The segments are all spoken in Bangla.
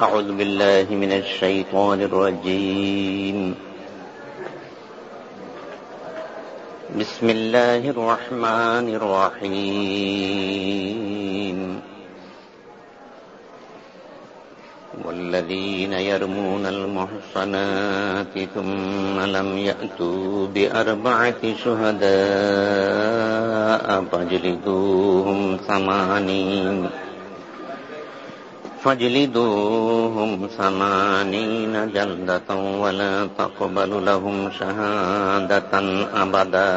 أعوذ بالله من الشيطان الرجيم. بسم الله الرحمن الرحيم. والذين يرمون المحصنات ثم لم يأتوا بأربعة شهداء فاجلدوهم ثمانين. فاجلدوهم ثمانين جلدة ولا تقبل لهم شهادة أبدا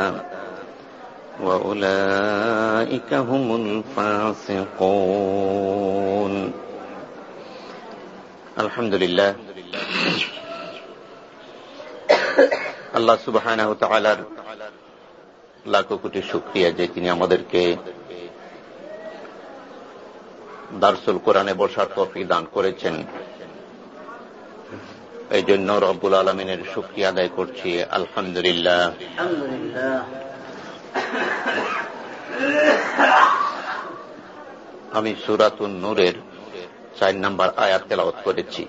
وأولئك هم الفاسقون আলহামদুলিল্লাহ আল্লাহ সুবাহ লাখো কোটি শুক্রিয়া যে তিনি আমাদেরকে দারসুল কোরআনে বসার তফি দান করেছেন। এই জন্য রব্বুল আলমিনের শুক্রিয়া আদায় করছি, আলহামদুলিল্লাহ। আমি সুরাতুন নূরের চার নাম্বার আয়াত তেলাওত করেছি।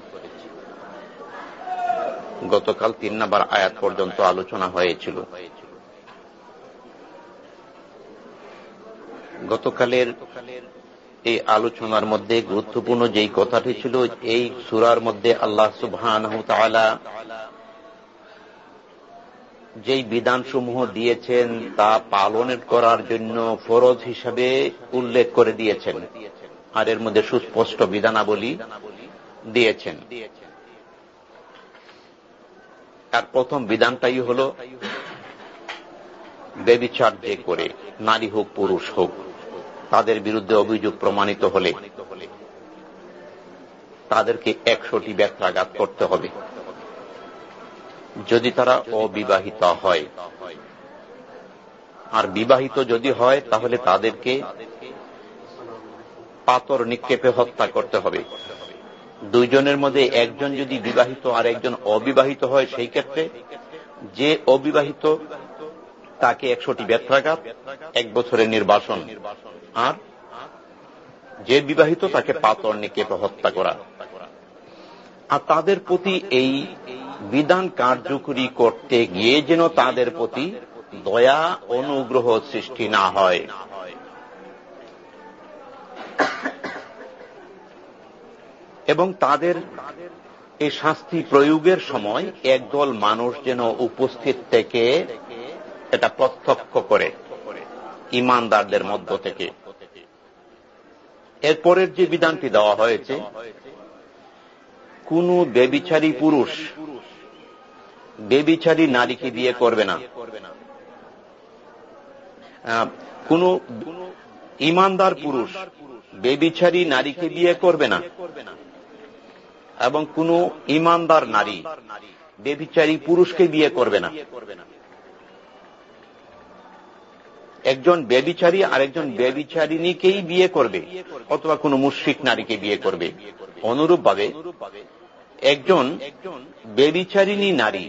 গতকাল তিন নাম্বার আয়াত পর্যন্ত আলোচনা হয়েছিল। গতকালের এই আলোচনার মধ্যে গুরুত্বপূর্ণ যেই কথাটি ছিল, এই সুরার মধ্যে আল্লাহ সুবহান যেই বিধানসমূহ দিয়েছেন তা পালনের করার জন্য ফরজ হিসাবে উল্লেখ করে দিয়েছেন আর এর মধ্যে সুস্পষ্ট বিধানাবলী দিয়েছেন। তার প্রথম বিধানটাই হল বেবিচার যে করে, নারী হোক, পুরুষ হোক তাদের বিরুদ্ধে অভিযোগ প্রমাণিত হলে তাদেরকে একশোটি ব্যত্রাঘাত করতে হবে। যদি তারা অবিবাহিত হয়। আর বিবাহিত যদি হয়, তাহলে তাদেরকে পাতর নিক্ষেপে হত্যা করতে হবে। দুইজনের মধ্যে একজন যদি বিবাহিত আর একজন অবিবাহিত হয়, সেই ক্ষেত্রে যে অবিবাহিত, তাকে একশোটি ব্যত্রাঘাত এক বছরের নির্বাসন। আর যে বিবাহিত তাকে পাতর নিক্ষেপে হত্যা করা। আর তাদের প্রতি এই বিধান কার্যকরী করতে গিয়ে যেন তাদের প্রতি দয়া, অনুগ্রহ সৃষ্টি না হয়। এবং তাদের এই শাস্তি প্রয়োগের সময় একদল মানুষ যেন উপস্থিত থেকে এটা প্রত্যক্ষ করে, ইমানদারদের মধ্য থেকে। এরপরের যে বিধানটি দেওয়া হয়েছে, কোন বেবিচারী পুরুষ বেবিচারী নারীকে বিয়ে করবে না। কোন ইমানদার পুরুষ বেবিচারী নারীকে বিয়ে করবে না। এবং কোন ইমানদার নারী বেবিচারী পুরুষকে বিয়ে করবে না। একজন বেবিচারী আর একজন বেবিচারিণীকেই বিয়ে করবে, অথবা কোন মুশ্রিক নারীকে বিয়ে করবে। অনুরূপভাবে একজন বেবিচারিণী নারী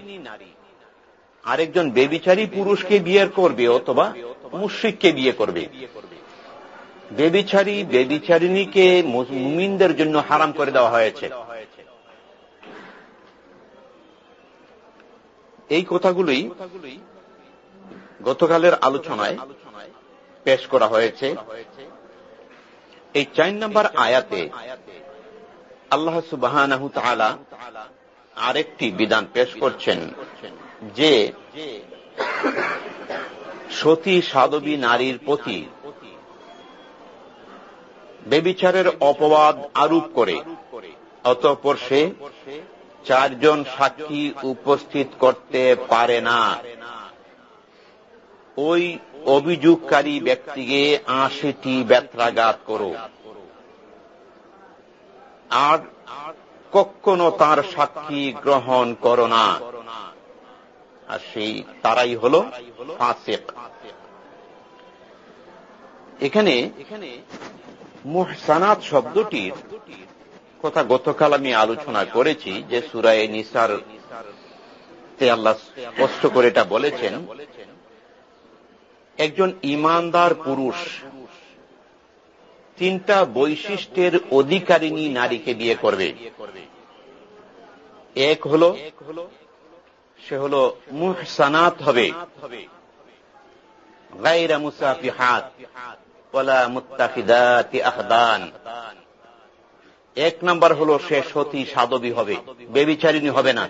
আরেকজন বেবিচারী পুরুষকে বিয়ে করবে অথবা মুশ্রিককে বিয়ে করবে। বেবিচারী বেবিচারিণীকে মুমিনদের জন্য হারাম করে দেওয়া হয়েছে। এই কথাগুলোই গতকালের আলোচনায় পেশ করা হয়েছে। এই চার নম্বর আয়াতে আল্লাহ সুবাহ আরেকটি বিধান পেশ করছেন, যে সতী সাধবী নারীর প্রতি বেবিচারের অপবাদ আরোপ করে, অতঃপর সে চারজন সাক্ষী উপস্থিত করতে পারে না। ওই অভিযোগকারী ব্যক্তিকে আশিটি ব্যত্রাঘাত করো। আর কখনো তার সাক্ষী গ্রহণ করো না। আর সেই তারাই হল ফাঁসেক। এখানে মুহসানাত শব্দটির কথা গতকাল আমি আলোচনা করেছি যে সুরায় নিসার তে আল্লাহ স্পষ্ট করে এটা বলেছেন। একজন ইমানদার পুরুষ। তিনটা বৈশিষ্ট্যের অধিকারিণী নারীকে বিয়ে করবে। এক হল, সে হল মুহসানাত হবে। গাইরা মুসাফিহাত ওলা মুত্তাফিদাতি আহদান। এক নাম্বার হল, সে সতী, সাধবী হবে বেবিচারিণী হবে না।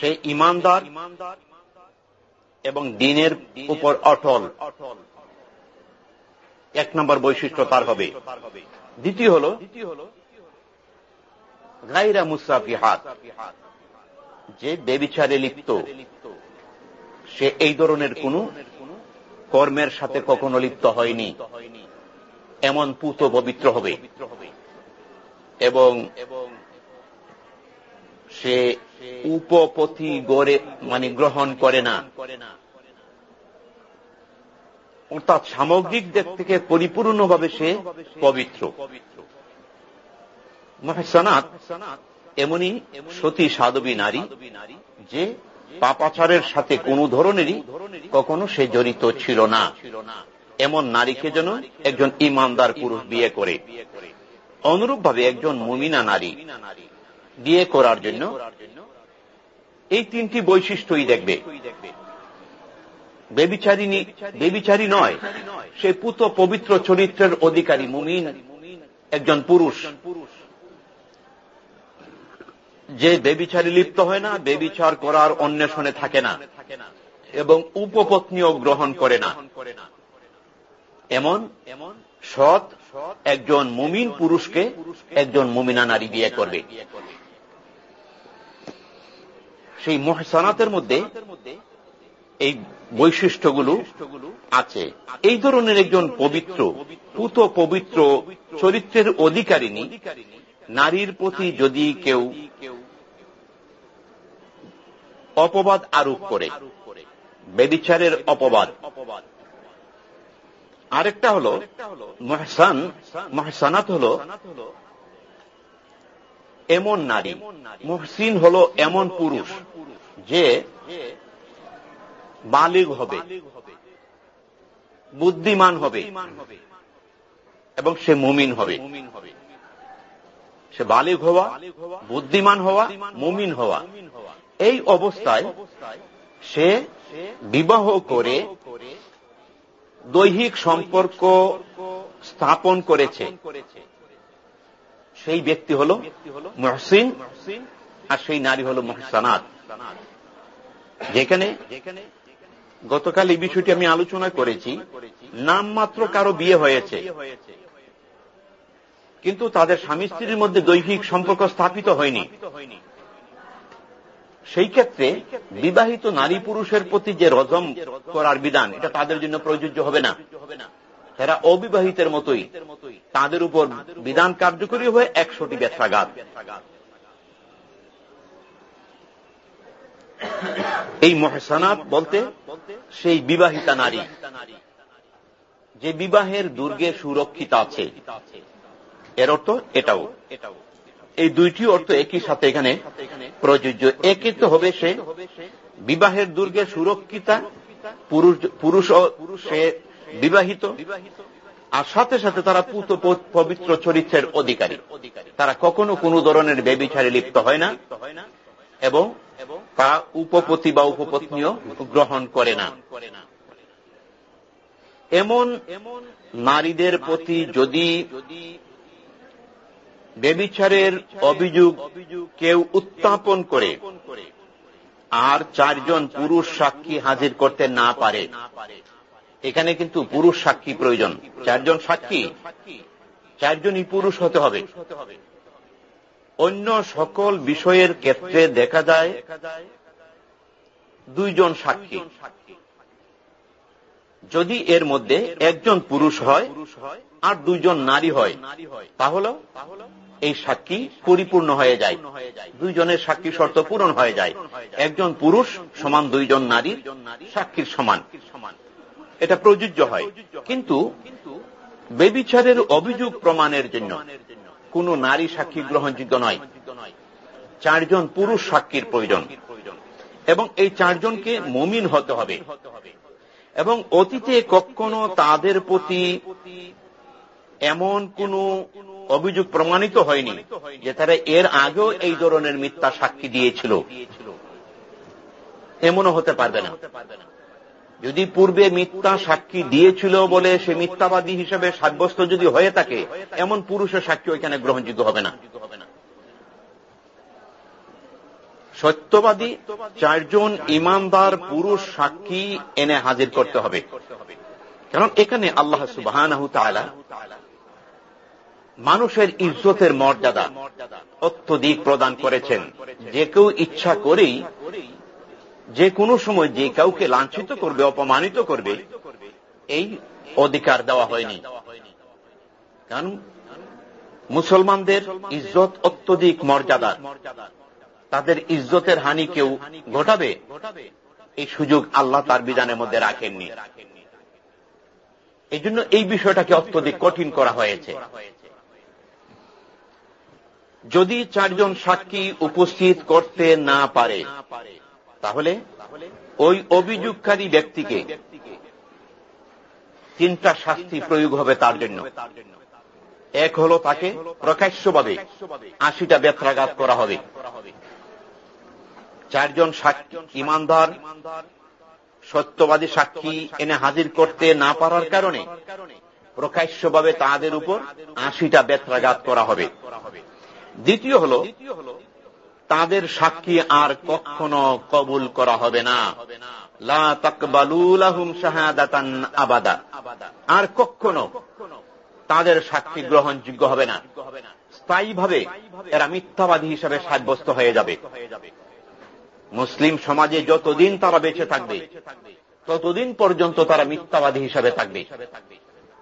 সে ইমানদার ইমানদার এবং দিনের উপর অটল। এক নম্বর বৈশিষ্ট্য তার হবে। দ্বিতীয় হল গাইরা মুসাফি হাত যে বেবিচারে লিপ্ত, সে এই ধরনের কোন কর্মের সাথে কখনো লিপ্ত হয়নি। এমন পুত পবিত্র হবে। এবং সে উপপতি গড়ে মানে গ্রহণ করে না। অর্থাৎ সামগ্রিক দিক থেকে পরিপূর্ণভাবে সে পবিত্র। মহেসানাত এমনই সতী সাধবী নারী যে পাপাচারের সাথে কোন ধরনেরই কখনো সে জড়িত ছিল না। এমন নারীকে যেন একজন ইমানদার পুরুষ বিয়ে করে। অনুরূপভাবে একজন মুমিনা নারী বিয়ে করার জন্য এই তিনটি বৈশিষ্ট্যই দেখবে। বেবিচারিনী বেবিচারী নয়, সে পুত পবিত্র চরিত্রের অধিকারী, মুমিন, একজন পুরুষ। যে বেবিচারী লিপ্ত হয় না, বেবিচার করার অন্বেষণে থাকে না এবং উপপত্নীও গ্রহণ করে না। এমন এমন সৎ একজন মুমিন পুরুষকে একজন মুমিনা নারী বিয়ে করবে। সেই মহসানাতের মধ্যে এই বৈশিষ্ট্যগুলো আছে। এই ধরনের একজন পবিত্র, পুত পবিত্র চরিত্রের অধিকারিণী, নারীর প্রতি যদি কেউ অপবাদ আরোপ করে, বেবিচারের অপবাদ। আরেকটা হল মহসান, মহসানাত হল এমন নারী, মহসিন হল এমন পুরুষ। যে বালিগ হবে বুদ্ধিমান হবে এবং সে মুমিন হবে। সে বালিগ হওয়া বুদ্ধিমান হওয়া মুমিন হওয়া এই অবস্থায় সে বিবাহ করে দৈহিক সম্পর্ক স্থাপন করেছে। সেই ব্যক্তি হল মহসিন আর সেই নারী হল মহসানাত। যেখানে গতকাল এই বিষয়টি আমি আলোচনা করেছি, নাম মাত্র কারও বিয়ে হয়েছে। কিন্তু তাদের স্বামী স্ত্রীর মধ্যে দৈহিক সম্পর্ক স্থাপিত হয়নি। সেই ক্ষেত্রে বিবাহিত নারী পুরুষের প্রতি যে রজম করার বিধান, এটা তাদের জন্য প্রযোজ্য হবে না। এরা অবিবাহিতের মতোই তাদের উপর বিধান কার্যকরী হয়ে একশোটি ব্যথাঘাত। এই মহসানাত বলতে সেই বিবাহিতা নারী। যে বিবাহের দুর্গে সুরক্ষিত আছে। এর অর্থ এটাও। এই দুইটি অর্থ একই সাথে এখানে প্রযোজ্য। একই তো হবে সে বিবাহের দুর্গে সুরক্ষিতা, পুরুষ সে বিবাহিত, আর সাথে সাথে তারা পুত পবিত্র চরিত্রের অধিকারী। তারা কখনো কোন ধরনের বেবিচারে লিপ্ত হয় না। এবং তা উপপতি বা উপপত্নীও গ্রহণ করে না। এমন নারীদের প্রতি যদি বেবিচারের অভিযোগ কেউ উত্থাপন করে, আর চারজন পুরুষ সাক্ষী হাজির করতে না পারে, এখানে কিন্তু পুরুষ সাক্ষী প্রয়োজন। চারজন সাক্ষী? চারজনই পুরুষ হতে হবে। অন্য সকল বিষয়ের ক্ষেত্রে দেখা যায় দুইজন সাক্ষী। যদি এর মধ্যে একজন পুরুষ হয় আর দুইজন নারী হয়, তাহলে এই সাক্ষী পরিপূর্ণ হয়ে যায়। দুইজনের সাক্ষী শর্ত পূরণ হয়ে যায়। একজন পুরুষ সমান দুইজন নারী সাক্ষীর সমান। এটা প্রযোজ্য হয়। কিন্তু বেবিচারের অভিযোগ প্রমাণের জন্য কোন নারী সাক্ষী গ্রহণযোগ্য নয়। চারজন পুরুষ সাক্ষীর প্রয়োজন। এবং এই চারজনকে মমিন হতে হবে। এবং অতীতে কখনো তাদের প্রতি এমন কোন অভিযোগ প্রমাণিত হয়নি যে তারা এর আগেও এই ধরনের মিথ্যা সাক্ষী দিয়েছিল। এমনও হতে পারবে না। যদি পূর্বে মিথ্যা সাক্ষী দিয়েছিল বলে সে মিথ্যাবাদী হিসেবে সাব্যস্ত যদি হয়ে থাকে, এমন পুরুষের সাক্ষী ওইখানে গ্রহণযোগ্য হবে না। সত্যবাদী চারজন ইমানদার পুরুষ সাক্ষী এনে হাজির করতে হবে। কারণ এখানে আল্লাহ সুবাহ মানুষের ইজ্জতের মর্যাদা অত্যধিক প্রদান করেছেন। যে কেউ ইচ্ছা করেই যে কোনো সময় যে কাউকে লাঞ্ছিত করবে, অপমানিত করবে, এই অধিকার দেওয়া হয়নি। কারণ মুসলমানদের ইজ্জত অত্যধিক মর্যাদা তাদের ইজ্জতের হানি কেউ ঘটাবে? এই সুযোগ আল্লাহ তার বিধানের মধ্যে রাখেননি। এই জন্য এই বিষয়টাকে অত্যধিক কঠিন করা হয়েছে। যদি চারজন সাক্ষী উপস্থিত করতে না পারে তাহলে ওই অভিযোগকারী ব্যক্তিকে তিনটা শাস্তি প্রয়োগ হবে তার জন্য। এক হল তাকে প্রকাশ্যভাবে আশিটা ব্যত্রাঘাত করা হবে। চারজন সাক্ষী, ইমানদার, সত্যবাদী সাক্ষী এনে হাজির করতে না পারার কারণে প্রকাশ্যভাবে তাদের উপর আশিটা ব্যত্রাঘাত করা হবে। দ্বিতীয় হল তাদের সাক্ষী আর কখনো কবুল করা হবে না। আবাদা। আর কখনো তাদের সাক্ষী গ্রহণযোগ্য হবে না। স্থায়ীভাবে এরা মিথ্যাবাদী হিসাবে সাব্যস্ত হয়ে যাবে। মুসলিম সমাজে যতদিন তারা বেঁচে থাকবে, ততদিন পর্যন্ত তারা মিথ্যাবাদী হিসাবে থাকবে।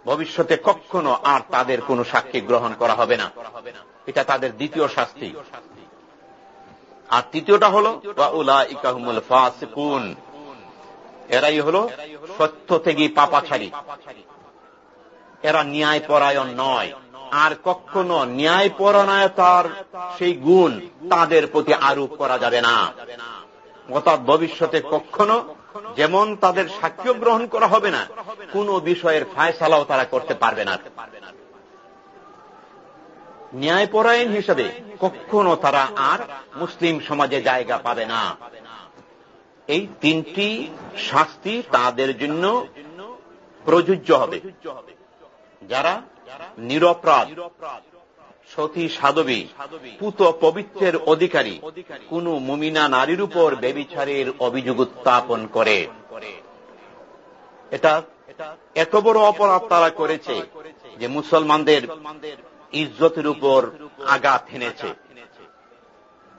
ভবিষ্যতে কখনো আর তাদের কোনো সাক্ষী গ্রহণ করা হবে না। এটা তাদের দ্বিতীয় শাস্তি। আর তৃতীয়টা হল ইকাহুমুল ফাসিকুন। এরাই হল সত্য থেকে পাপাছাড়ি এরা ন্যায় পরায়ণ নয়। আর কখনো ন্যায় পরায়ণতার সেই গুণ তাদের প্রতি আরোপ করা যাবে না। অর্থাৎ ভবিষ্যতে কখনো যেমন তাদের সাক্ষ্য গ্রহণ করা হবে না, কোন বিষয়ের ফায়সালাও তারা করতে পারবে না। ন্যায়পরায়ণ হিসেবে কখনো তারা আর মুসলিম সমাজে জায়গা পাবে না। এই তিনটি শাস্তি তাদের জন্য প্রযোজ্য হবে। যারা নিরপরাধ, সতী সাধবী, পুত পবিত্রের অধিকারী, কোন মুমিনা নারীর উপর বেবিচারের অভিযোগ উত্থাপন করে। এটা এত বড় অপরাধ তারা করেছে যে মুসলমানদের ইজ্জতের উপর আঘাত এনেছে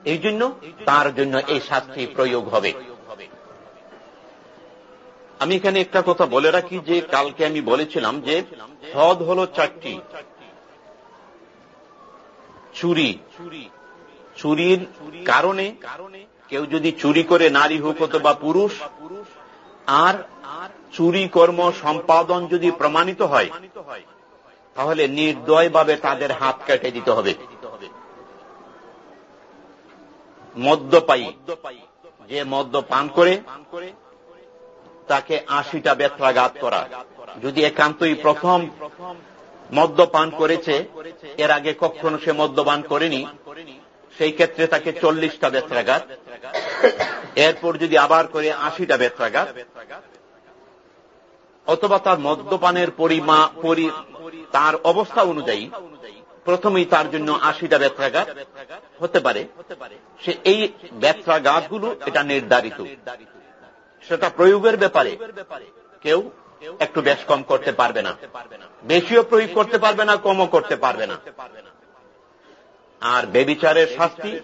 এই জন্য তার জন্য এই শাস্তি প্রয়োগ হবে। আমি এখানে একটা কথা বলে রাখি যে, কালকে আমি বলেছিলাম যে হদ হল চারটি। চুরি। চুরির কারণে কেউ যদি চুরি করে নারী হোক অথবা পুরুষ, আর চুরি কর্ম সম্পাদন যদি প্রমাণিত হয় তাহলে নির্দয়ভাবে তাদের হাত কেটে দিতে হবে। মদ্যপায়ী, যে মদ্য পান করে, তাকে আশিটা ব্যত্রাঘাত করা। যদি একান্তই প্রথম মদ্যপান করেছে, এর আগে কখনো সে মদ্যপান করেনি, সেই ক্ষেত্রে তাকে চল্লিশটা ব্যত্রাঘাত এরপর যদি আবার করে আশিটা ব্যত্রাঘাত অথবা তার মদ্যপানের তার অবস্থা অনুযায়ী প্রথমেই তার জন্য আশিটা ব্যত্রাঘাত হতে পারে। সে এই ব্যত্রাঘাতগুলো এটা নির্ধারিত। সেটা প্রয়োগের ব্যাপারে কেউ একটু বেশ কম করতে পারবে না। বেশিও প্রয়োগ করতে পারবে না, কমও করতে পারবে না। আর বেবিচারের শাস্তি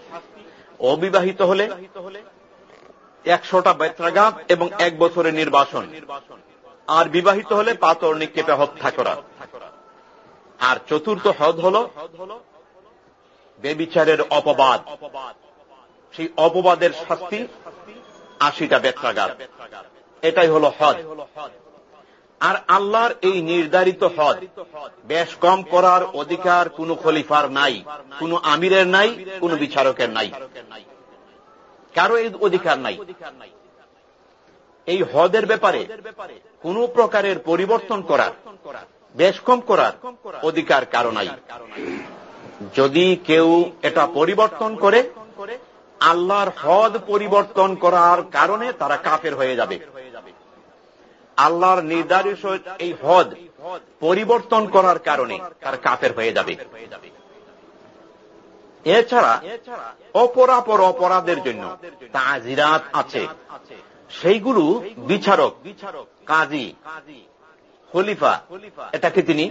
অবিবাহিত হলে একশোটা বেত্রাঘাত এবং এক বছরের নির্বাসন। আর বিবাহিত হলে পাতর নিক্ষেপে হত্যা করা। আর চতুর্থ হদ হল বেবিচারের অপবাদ। সেই অপবাদের শাস্তি আশিটা বেত্রাঘাত এটাই হল হদ। আর আল্লাহর এই নির্ধারিত হদ, বেশ কম করার অধিকার কোন খলিফার নাই, কোন আমিরের নাই, কোন বিচারকের নাই। কারও এই অধিকার নাই। এই হদের ব্যাপারে কোন প্রকারের পরিবর্তন করার বেশ কম করার অধিকার কারণাই যদি কেউ এটা পরিবর্তন করে, আল্লাহর হদ পরিবর্তন করার কারণে তারা কাফের হয়ে যাবে। আল্লাহর নির্ধারিত এই হদ পরিবর্তন করার কারণে তার কাফের হয়ে যাবে। এছাড়া অপরাপর অপরাধের জন্য তাজিরাত আছে। সেইগুলো বিচারক বিচারক, কাজী খলিফা এটাকে তিনি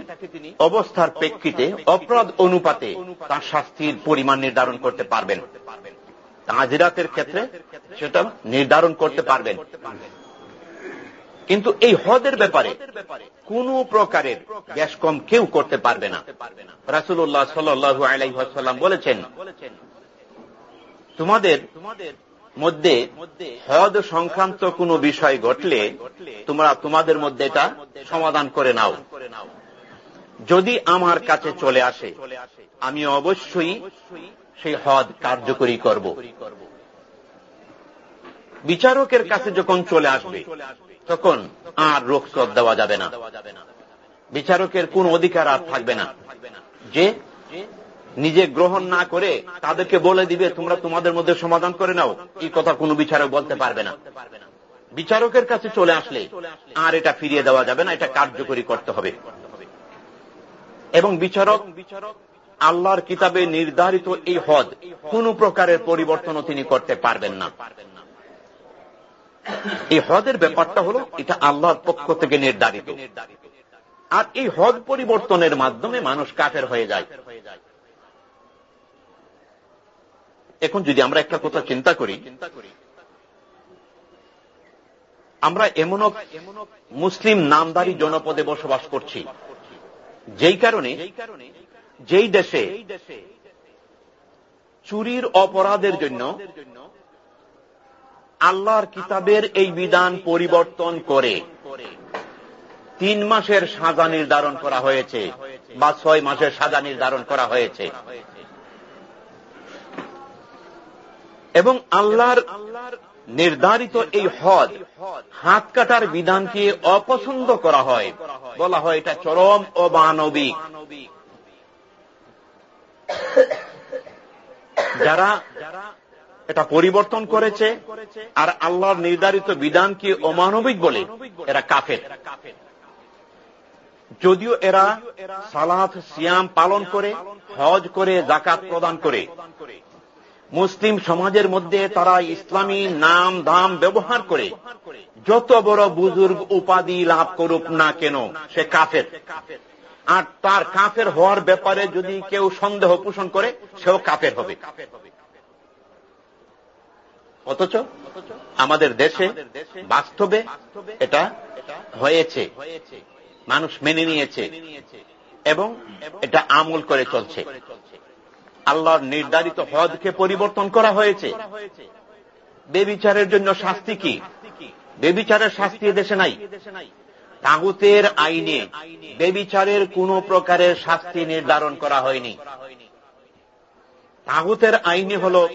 অবস্থার প্রেক্ষিতে অপরাধ অনুপাতে তার শাস্তির পরিমাণ নির্ধারণ করতে পারবেন। তাজিরাতের ক্ষেত্রে সেটা নির্ধারন করতে পারবেন। কিন্তু এই হদের ব্যাপারে কোন প্রকারের গ্যাস কম কেউ করতে পারবে না। রাসুল্লাহ সাল্লু আলাইসাল্লাম বলেছেন তোমাদের তোমাদের মধ্যে হদ সংক্রান্ত কোন বিষয় ঘটলে তোমরা তোমাদের মধ্যে এটা সমাধান করে নাও। যদি আমার কাছে চলে আসে আমি অবশ্যই সেই হদ কার্যকরী করব। বিচারকের কাছে যখন চলে আসবে, তখন আর রোকসত দেওয়া যাবে না। বিচারকের কোন অধিকার আর থাকবে না। যে নিজে গ্রহণ না করে তাদেরকে বলে দিবে, তোমরা তোমাদের মধ্যে সমাধান করে নাও। এই কথা কোনো বিচারক বলতে পারবে না। বিচারকের কাছে চলে আসলে আর এটা ফিরিয়ে দেওয়া যাবে না, এটা কার্যকরী করতে হবে। এবং বিচারক বিচারক আল্লাহর কিতাবে নির্ধারিত এই হদ কোন প্রকারের পরিবর্তনও তিনি করতে পারবেন না। এই হদের ব্যাপারটা হল, এটা আল্লাহর পক্ষ থেকে নির্ধারিত। আর এই হদ পরিবর্তনের মাধ্যমে মানুষ কাফের হয়ে যায়। এখন যদি আমরা একটা কথা চিন্তা করি, আমরা এমন মুসলিম নামদারি জনপদে বসবাস করছি, যেই কারণে যেই দেশে চুরির অপরাধের জন্য আল্লাহর কিতাবের এই বিধান পরিবর্তন করে তিন মাসের সাজা নির্ধারণ করা হয়েছে বা ছয় মাসের সাজা নির্ধারণ করা হয়েছে। এবং আল্লাহর নির্ধারিত এই হদ, হাত কাটার বিধানকে অপছন্দ করা হয়। বলা হয় এটা চরম অমানবিক যারা এটা পরিবর্তন করেছে আর আল্লাহর নির্ধারিত বিধানকে অমানবিক বলে, এরা কাফের। যদিও এরা সালাদ সিয়াম পালন করে, হজ করে জাকাত প্রদান করে মুসলিম সমাজের মধ্যে তারা ইসলামী নাম, দাম ব্যবহার করে। যত বড় বুজুর্গ উপাধি লাভ করুক না কেন, সে কাফের। আর তার কাফের হওয়ার ব্যাপারে যদি কেউ সন্দেহ পোষণ করে, সেও কাফের হবে। অথচ আমাদের দেশে বাস্তবে এটা হয়েছে। মানুষ মেনে নিয়েছে এবং এটা আমল করে চলছে। আল্লাহর নির্ধারিত হদকে পরিবর্তন করা হয়েছে। বেবিচারের জন্য শাস্তি কি? বেবিচারের শাস্তি দেশে নাই। তাগুতের আইনে বেবিচারের কোন প্রকারের শাস্তি নির্ধারণ করা হয়নি। তাগুতের আইনে হল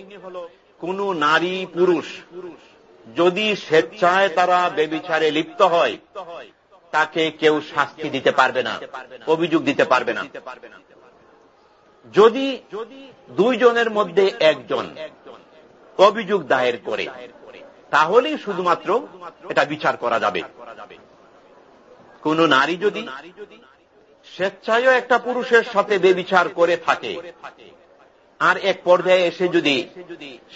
কোন নারী পুরুষ যদি স্বেচ্ছায় তারা বেবিচারে লিপ্ত হয়, তাকে কেউ শাস্তি দিতে পারবে না, অভিযোগ দিতে পারবে না। যদি দুইজনের মধ্যে একজন অভিযোগ দায়ের করে, তাহলেই শুধুমাত্র এটা বিচার করা যাবে। কোন নারী যদি স্বেচ্ছায় একটা পুরুষের সাথে বেবিচার করে থাকে, আর এক পর্যায়ে এসে যদি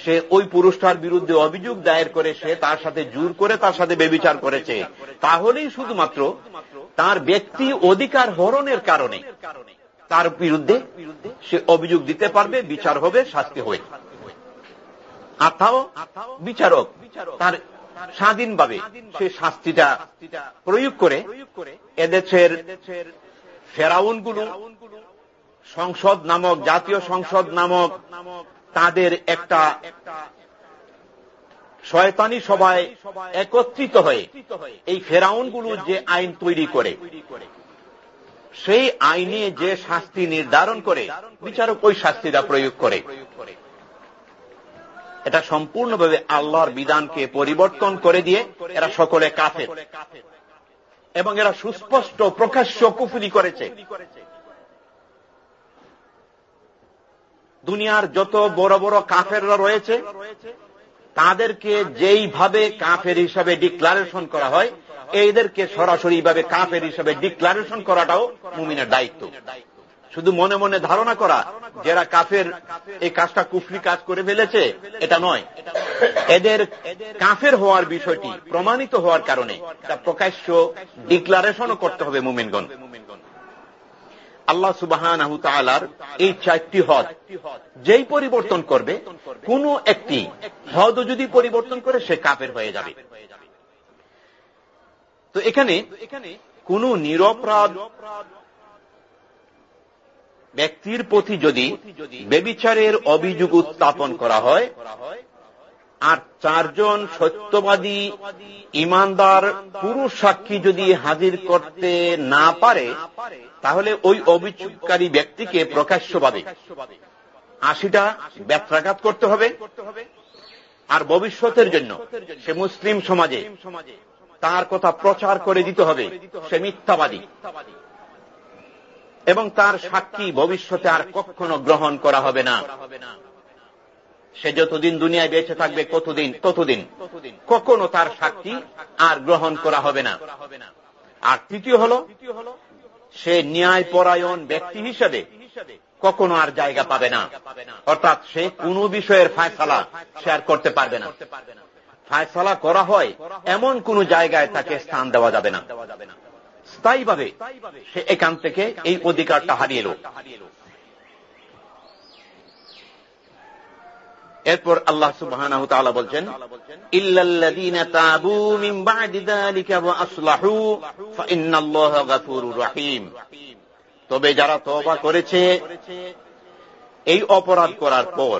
সে ওই পুরুষটার বিরুদ্ধে অভিযোগ দায়ের করে, সে তার সাথে জোর করে তার সাথে বেবিচার করেছে, তাহলেই শুধুমাত্র তার ব্যক্তি অধিকার হরণের কারণে কারণে তার বিরুদ্ধে সে অভিযোগ দিতে পারবে, বিচার হবে, শাস্তি হবে। আর তাও বিচারক তার স্বাধীনভাবে সে শাস্তিটা প্রয়োগ করে এদেশের ফেরাউনগুলো সংসদ নামক, জাতীয় সংসদ নামক তাদের একটা শয়তানি সভায় একত্রিত হয়ে এই ফেরাউনগুলো যে আইন তৈরি করে সেই আইনে যে শাস্তি নির্ধারণ করে, বিচারক ওই শাস্তিটা প্রয়োগ করে। এটা সম্পূর্ণভাবে আল্লাহর বিধানকে পরিবর্তন করে দিয়ে এরা সকলে কাফের। এবং এরা সুস্পষ্ট, প্রকাশ্য কুফুরি করেছে। দুনিয়ার যত বড় বড় কাফেররা রয়েছে, তাদেরকে যেইভাবে কাফের হিসাবে ডিক্লারেশন করা হয় এইদেরকে সরাসরি ভাবে কাফের হিসাবে ডিক্লারেশন করাটাও মুমিনের দায়িত্ব। শুধু মনে মনে ধারণা করা, যারা কাফের এই কাজটা কুফরি কাজ করে ফেলেছে, এটা নয়। এদের কাফের হওয়ার বিষয়টি প্রমাণিত হওয়ার কারণে তা প্রকাশ্য ডিক্লারেশনও করতে হবে মুমিনগণ। আল্লাহ সুবাহান এই চারটি হদ যেই পরিবর্তন করবে, কোন একটি হদ যদি পরিবর্তন করে, সে কাপের হয়ে যাবে। তো এখানে কোন নিরপরাধ ব্যক্তির প্রতি যদি বেবিচারের অভিযোগ উত্থাপন করা হয়, আর চারজন সত্যবাদী ইমানদার পুরুষ সাক্ষী যদি হাজির করতে না পারে, তাহলে ওই অভিযোগকারী ব্যক্তিকে প্রকাশ্যভাবে আশিটা ব্যত্রাঘাত করতে হবে। আর ভবিষ্যতের জন্য সে মুসলিম সমাজে তার কথা প্রচার করে দিতে হবে। সে মিথ্যাবাদী। এবং তার সাক্ষী ভবিষ্যতে আর কখনো গ্রহণ করা হবে না। সে যতদিন দুনিয়ায় বেঁচে থাকবে, কতদিন, ততদিন। কখনো তার সাক্ষী আর গ্রহণ করা হবে না। আর তৃতীয় হল, সে ন্যায় পরায়ণ ব্যক্তি হিসেবে কখনো আর জায়গা পাবে না। অর্থাৎ সে কোন বিষয়ের ফায়সালা শেয়ার করতে পারবে না। ফায়সালা করা হয়, এমন কোন জায়গায় তাকে স্থান দেওয়া যাবে না। স্থায়ীভাবে সে এখান থেকে এই অধিকারটা হারিয়ে এলো। এরপর আল্লাহ সুবাহ বলছেন তবে যারা তবা করেছে, এই অপরাধ করার পর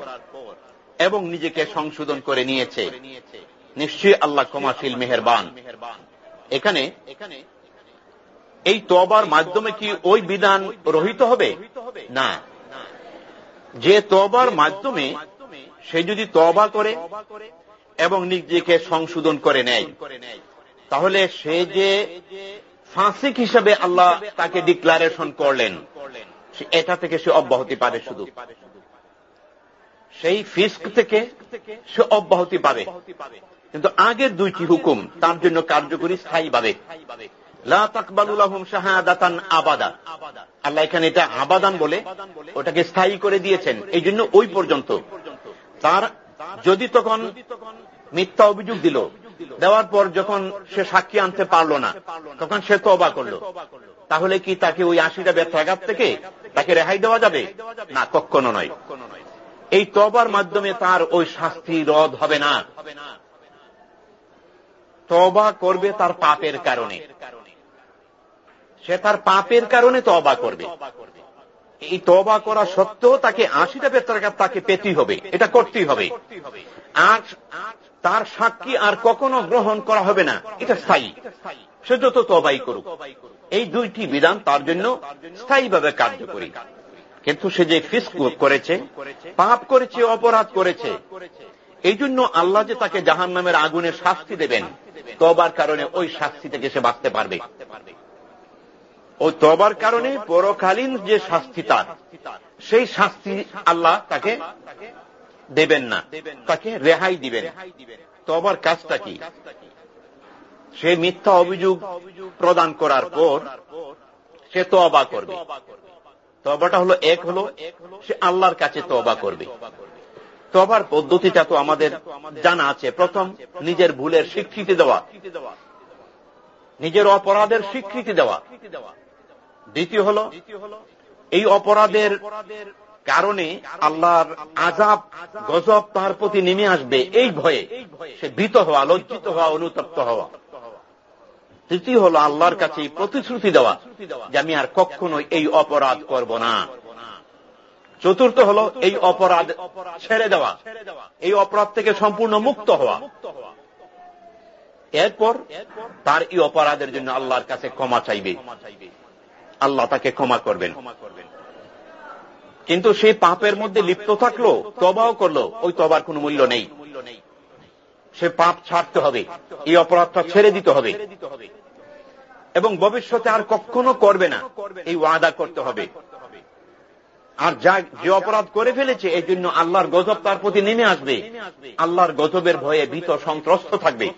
এবং নিজেকে সংশোধন করে নিয়েছে নিশ্চয়ই আল্লাহ ক্ষমাশীল মেহরবান। এখানে এই তবার মাধ্যমে কি ওই বিধান রহিত হবে? না। যে তবার মাধ্যমে সে যদি তবা করে এবং নিজেকে সংশোধন করে নেয়, তাহলে সে যে ফাঁসিক হিসাবে আল্লাহ তাকে ডিক্লারেশন করলেন এটা থেকে সে অব্যাহতি পাবে শুধু। সেই ফিস্ক থেকে সে অব্যাহতি পাবে। কিন্তু আগের দুইটি হুকুম তার জন্য কার্যকরী স্থায়ীভাবে। আবাদা। আল্লাহ এখানে এটা আবাদান বলে ওটাকে স্থায়ী করে দিয়েছেন। এই জন্য ওই পর্যন্ত। তার যদি তখন মিথ্যা অভিযোগ দিল দেওয়ার পর যখন সে সাক্ষী আনতে পারল না তখন সে তো অবাক করল। তাহলে কি তাকে ওই আশিটা ব্যথাঘাত থেকে তাকে রেহাই দেওয়া যাবে? না কখনো নয়। এই তবার মাধ্যমে তার ওই শাস্তি রদ হবে না। তবা করবে তার পাপের কারণে। সে তার পাপের কারণে তবা করবে। এই তবা করা সত্ত্বেও তাকে আশিটা বেতরাঘাত তাকে পেতেই হবে। এটা করতেই হবে। আর তার সাক্ষী আর কখনো গ্রহণ করা হবে না। এটা স্থায়ী। সে যত তবাই করুক। এই দুইটি বিধান তার জন্য স্থায়ীভাবে কার্যকরী। কিন্তু সে যে ফিস করেছে, পাপ করেছে, অপরাধ করেছে এই জন্য আল্লাহ যে তাকে জাহান নামের আগুনের শাস্তি দেবেন তবার কারণে ওই শাস্তি থেকে সে বাঁচতে পারবে। ওই তবার কারণে পরকালীন যে শাস্তি তার, সেই শাস্তি আল্লাহ তাকে দেবেন না, তাকে রেহাই দিবেন। তবার কাজটা কি? সে মিথ্যা অভিযোগ প্রদান করার পর সে তবা করবে। তবাটা হলো এক হলো সে আল্লাহর কাছে তবা করবে। তবার পদ্ধতিটা তো আমাদের জানা আছে। প্রথম, নিজের ভুলের স্বীকৃতি দেওয়া। নিজের অপরাধের স্বীকৃতি দেওয়া। দ্বিতীয় হল, এই অপরাধের কারণে আল্লাহর আজাব গজব তার প্রতি নেমে আসবে এই ভয়ে। সে ভীত হওয়া, লজ্জিত হওয়া, অনুতপ্ত হওয়া। তৃতীয় হল আল্লাহর কাছে প্রতিশ্রুতি দেওয়া যে আমি আর কখনো এই অপরাধ করব না। চতুর্থ হল এই অপরাধ ছেড়ে দেওয়া। এই অপরাধ থেকে সম্পূর্ণ মুক্ত হওয়া। এরপর তার এই অপরাধের জন্য আল্লাহর কাছে ক্ষমা চাইবে। আল্লাহ তাকে ক্ষমা করবেন। কিন্তু সেই পাপের মধ্যে লিপ্ত থাকল, তবাও করল, ওই তবার কোনো মূল্য নেই। সে পাপ ছাড়তে হবে, এই অপরাধটা ছেড়ে দিতে হবে। এবং ভবিষ্যতে আর কখনো করবে না, এই ওয়াদা করতে হবে। আর যা যে অপরাধ করে ফেলেছে, এই জন্য আল্লাহর গজব তার প্রতি নেমে আসবে। আল্লাহর গজবের ভয়ে ভীত সন্ত্রস্ত থাকবে।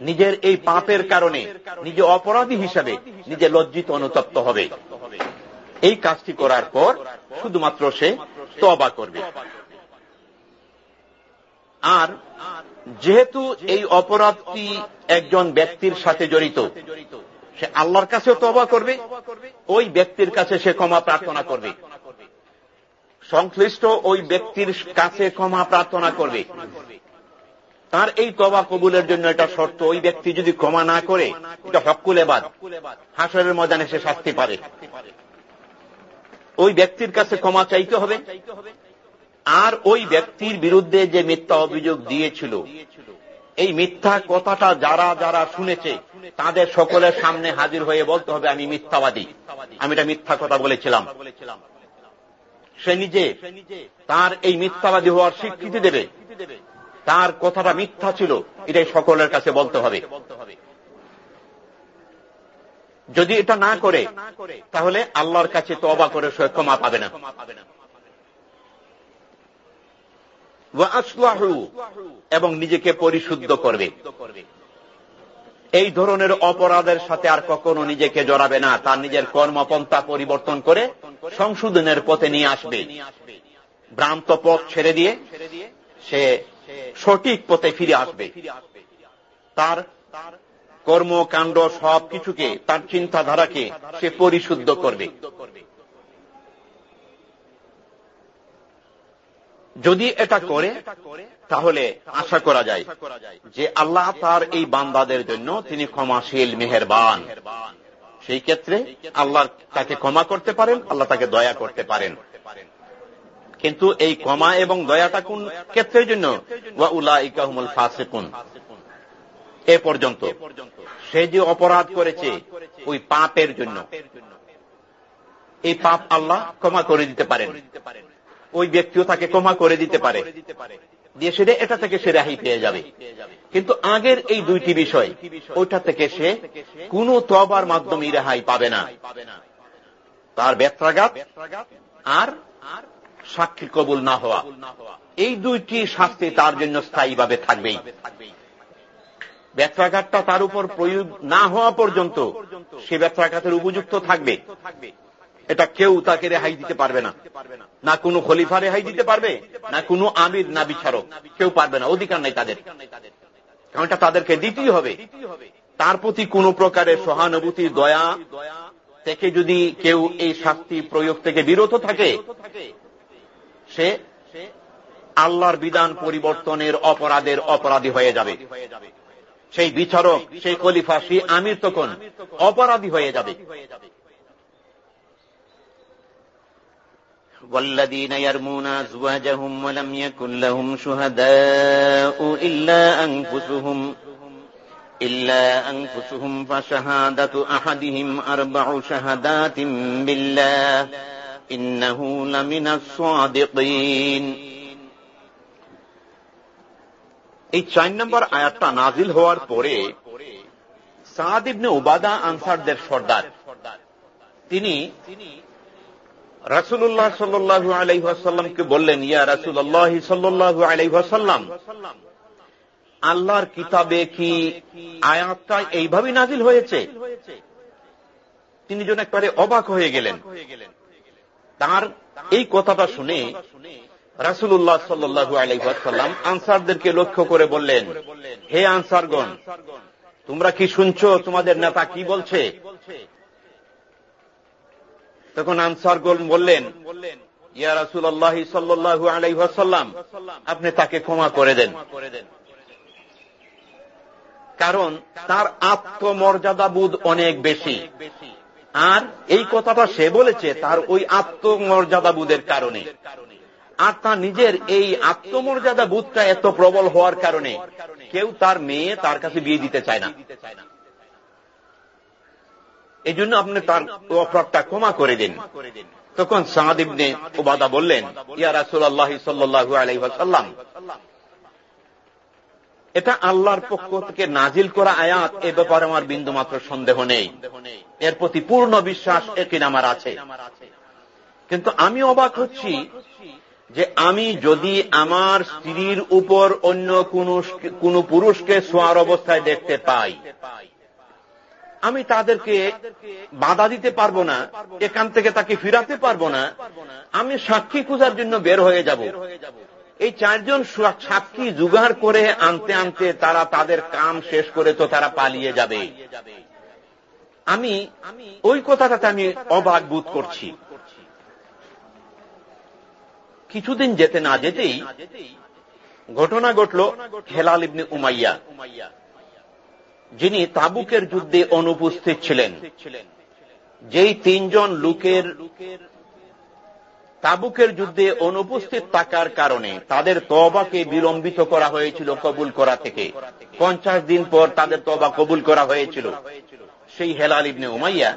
নিজের এই পাপের কারণে নিজে অপরাধী হিসাবে নিজে লজ্জিত অনুতপ্ত হবে। এই কাজটি করার পর শুধুমাত্র সে তবা করবে। আর যেহেতু এই অপরাধটি একজন ব্যক্তির সাথে জড়িত সে আল্লাহর কাছেও তবা করবে, ওই ব্যক্তির কাছে সে ক্ষমা প্রার্থনা করবে। সংশ্লিষ্ট ওই ব্যক্তির কাছে ক্ষমা প্রার্থনা করবে। তার এই তবা কবুলের জন্য এটা শর্ত, ওই ব্যক্তি যদি ক্ষমা না করে, এটা হকুল এবাদ। হাসরের ময়দানে সে শাস্তি পারে ওই ব্যক্তির কাছে ক্ষমা চাইতে হবে। আর ওই ব্যক্তির বিরুদ্ধে যে মিথ্যা অভিযোগ দিয়েছিল এই মিথ্যা কথাটা যারা যারা শুনেছে, তাদের সকলের সামনে হাজির হয়ে বলতে হবে, আমি মিথ্যাবাদী। আমি এটা মিথ্যা কথা বলেছিলাম। সে নিজে তার এই মিথ্যাবাদী হওয়ার স্বীকৃতি দেবে। তার কথাটা মিথ্যা ছিল, এটাই সকলের কাছে বলতে হবে। যদি এটা না করে, তাহলে আল্লাহর কাছে তো অবা করে সে ক্ষমা পাবে না। এবং নিজেকে পরিশুদ্ধ করবে। এই ধরনের অপরাধের সাথে আর কখনো নিজেকে জড়াবে না তার নিজের কর্মপন্থা পরিবর্তন করে সংশোধনের পথে নিয়ে আসবে। ভ্রান্ত পথ ছেড়ে দিয়ে সে সঠিক পথে ফিরে আসবে। তার কর্মকাণ্ড সব কিছুকে তার চিন্তাধারাকে সে পরিশুদ্ধ করবে। যদি এটা করে, তাহলে আশা করা যায় যে আল্লাহ তার এই বান্দাদের জন্য তিনি ক্ষমাশীল, মেহেরবান। সেই ক্ষেত্রে আল্লাহ তাকে ক্ষমা করতে পারেন, আল্লাহ তাকে দয়া করতে পারেন। কিন্তু এই ক্ষমা এবং দয়াটা কোন ক্ষেত্রের জন্য? এ পর্যন্ত। সে যে অপরাধ করেছে, ওই পাপের জন্য। এই পাপ আল্লাহ ক্ষমা করে দিতে পারেন। ওই ব্যক্তিও তাকে ক্ষমা করে দিতে পারে। দিয়ে সেটা এটা থেকে সে রেহাই পেয়ে যাবে। কিন্তু আগের এই দুইটি বিষয়, ওইটা থেকে সে কোন তবার মাধ্যমে রেহাই পাবে না। তার ব্যত্রাঘাত আর সাক্ষী কবুল না হওয়া। এই দুইটি শাস্তি তার জন্য স্থায়ীভাবে থাকবেই। ব্যত্রাঘাতটা তার উপর প্রয়োগ না হওয়া পর্যন্ত সে ব্যত্রাঘাতের উপযুক্ত থাকবে। এটা কেউ তাকে রেহাই দিতে পারবে না। না কোনো খলিফা রেহাই দিতে পারবে, না কোনো আমির, না বিচারক। কেউ পারবে না, অধিকার নাই তাদের। কারণ এটা তাদেরকে দিতেই হবে। তার প্রতি কোন প্রকারের সহানুভূতি দয়া থেকে যদি কেউ এই শাস্তি প্রয়োগ থেকে বিরত থাকে, সে আল্লাহর বিধান পরিবর্তনের অপরাধের অপরাধী হয়ে যাবে। সেই বিচারক, সেই খলিফা, সেই আমির তখন অপরাধী হয়ে যাবে। والذين يرمون أزواجهم ولم يكن لهم شهداء إلا أنفسهم إلا أنفسهم فشهادة أحدهم أربع شهادات بالله إنه لمن الصادقين এই চার নম্বর আয়াতটা নাজিল হওয়ার পরে সাদ ইবনে উবাদা আনসারদের সর্দার তিনি রাসুল্লাহ সাল্লু আলাইসাল্লামকে বললেন, ইয়া রাসুল্লাহ সাল্লু আলাইসাল্লাম আল্লাহর কিতাবে কি আয়াতটা এইভাবেই নাজিল হয়েছে? তিনি যেন একবারে অবাক হয়ে গেলেন। তার এই কথাটা শুনে রাসুল্লাহ সাল্লু আলাইসাল্লাম আনসারদেরকে লক্ষ্য করে বললেন, হে আনসারগণ, তোমরা কি শুনছ? তোমাদের নেতা কি বলছে? তখন আনসারগণ বললেন, ইয়া রাসুল আল্লাহ সাল্লু আলাইসাল্লাম আপনি তাকে ক্ষমা করে দেন। কারণ তার আত্মমর্যাদাবোধ অনেক বেশি। আর এই কথাটা সে বলেছে তার ওই আত্মমর্যাদাবোধের কারণে। আর তার নিজের এই আত্মমর্যাদা বোধটা এত প্রবল হওয়ার কারণে কেউ তার মেয়ে তার কাছে বিয়ে দিতে চায় না। এই জন্য আপনি তার অপরাধটা ক্ষমা করে দিন। তখন সাহাদিবনে উবাদা বললেন, ইয়া রাসুল আল্লাহ সাল্লু আলাইসাল্লাম এটা আল্লাহর পক্ষ থেকে নাজিল করা আয়াত, এ ব্যাপারে আমার বিন্দু মাত্র সন্দেহ নেই। এর প্রতি পূর্ণ বিশ্বাস একিন আমার আছে। কিন্তু আমি অবাক হচ্ছি যে আমি যদি আমার স্ত্রীর উপর অন্য কোন পুরুষকে সোয়ার অবস্থায় দেখতে পাই আমি তাদেরকে বাধা দিতে পারব না, এখান থেকে তাকে ফিরাতে পারব না, আমি সাক্ষী খোঁজার জন্য বের হয়ে যাব। এই চারজন সাক্ষী জোগাড় করে আনতে আনতে তারা তাদের কাম শেষ করে তো তারা পালিয়ে যাবে। আমি ওই কথাটাতে আমি অবাক বোধ করছি। কিছুদিন যেতে না যেতেই ঘটনা ঘটল হেলাল ইবনে উমাইয়া। যিনি তাবুকের যুদ্ধে অনুপস্থিত ছিলেন, যেই তিনজন লোকের তাবুকের যুদ্ধে অনুপস্থিত থাকার কারণে তাদের তবাকে বিলম্বিত করা হয়েছিল কবুল করা থেকে। পঞ্চাশ দিন পর তাদের তবা কবুল করা হয়েছিল। সেই হেলাল ইবনে উমাইয়া,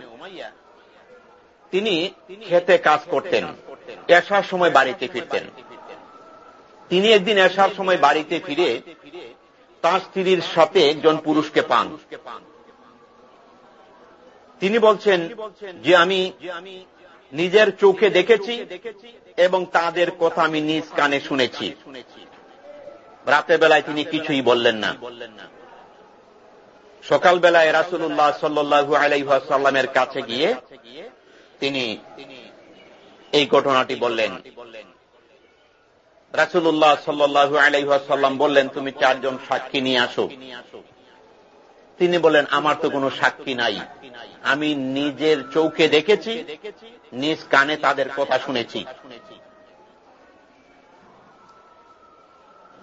তিনি খেতে কাজ করতেন এসার সময় বাড়িতে ফিরতেন। তিনি একদিন এসার সময় বাড়িতে ফিরে তার স্ত্রীর সাথে একজন পুরুষকে পান। তিনি বলছেন যে আমি নিজের চোখে দেখেছি এবং তাদের কথা আমি নিজ কানে শুনেছি। রাতের বেলায় তিনি কিছুই বললেন না। সকালবেলায় রাসুল্লাহ সাল্লু আলাইসাল্লামের কাছে গিয়ে তিনি এই ঘটনাটি বললেন। রাসুল্লাহ সাল্লু আলাইসাল্লাম বললেন, তুমি চারজন সাক্ষী নিয়ে আসো। তিনি বলেন আমার তো কোনো সাক্ষী নাই। আমি নিজের চৌকে দেখেছি, নিজ কানে তাদের কথা শুনেছি।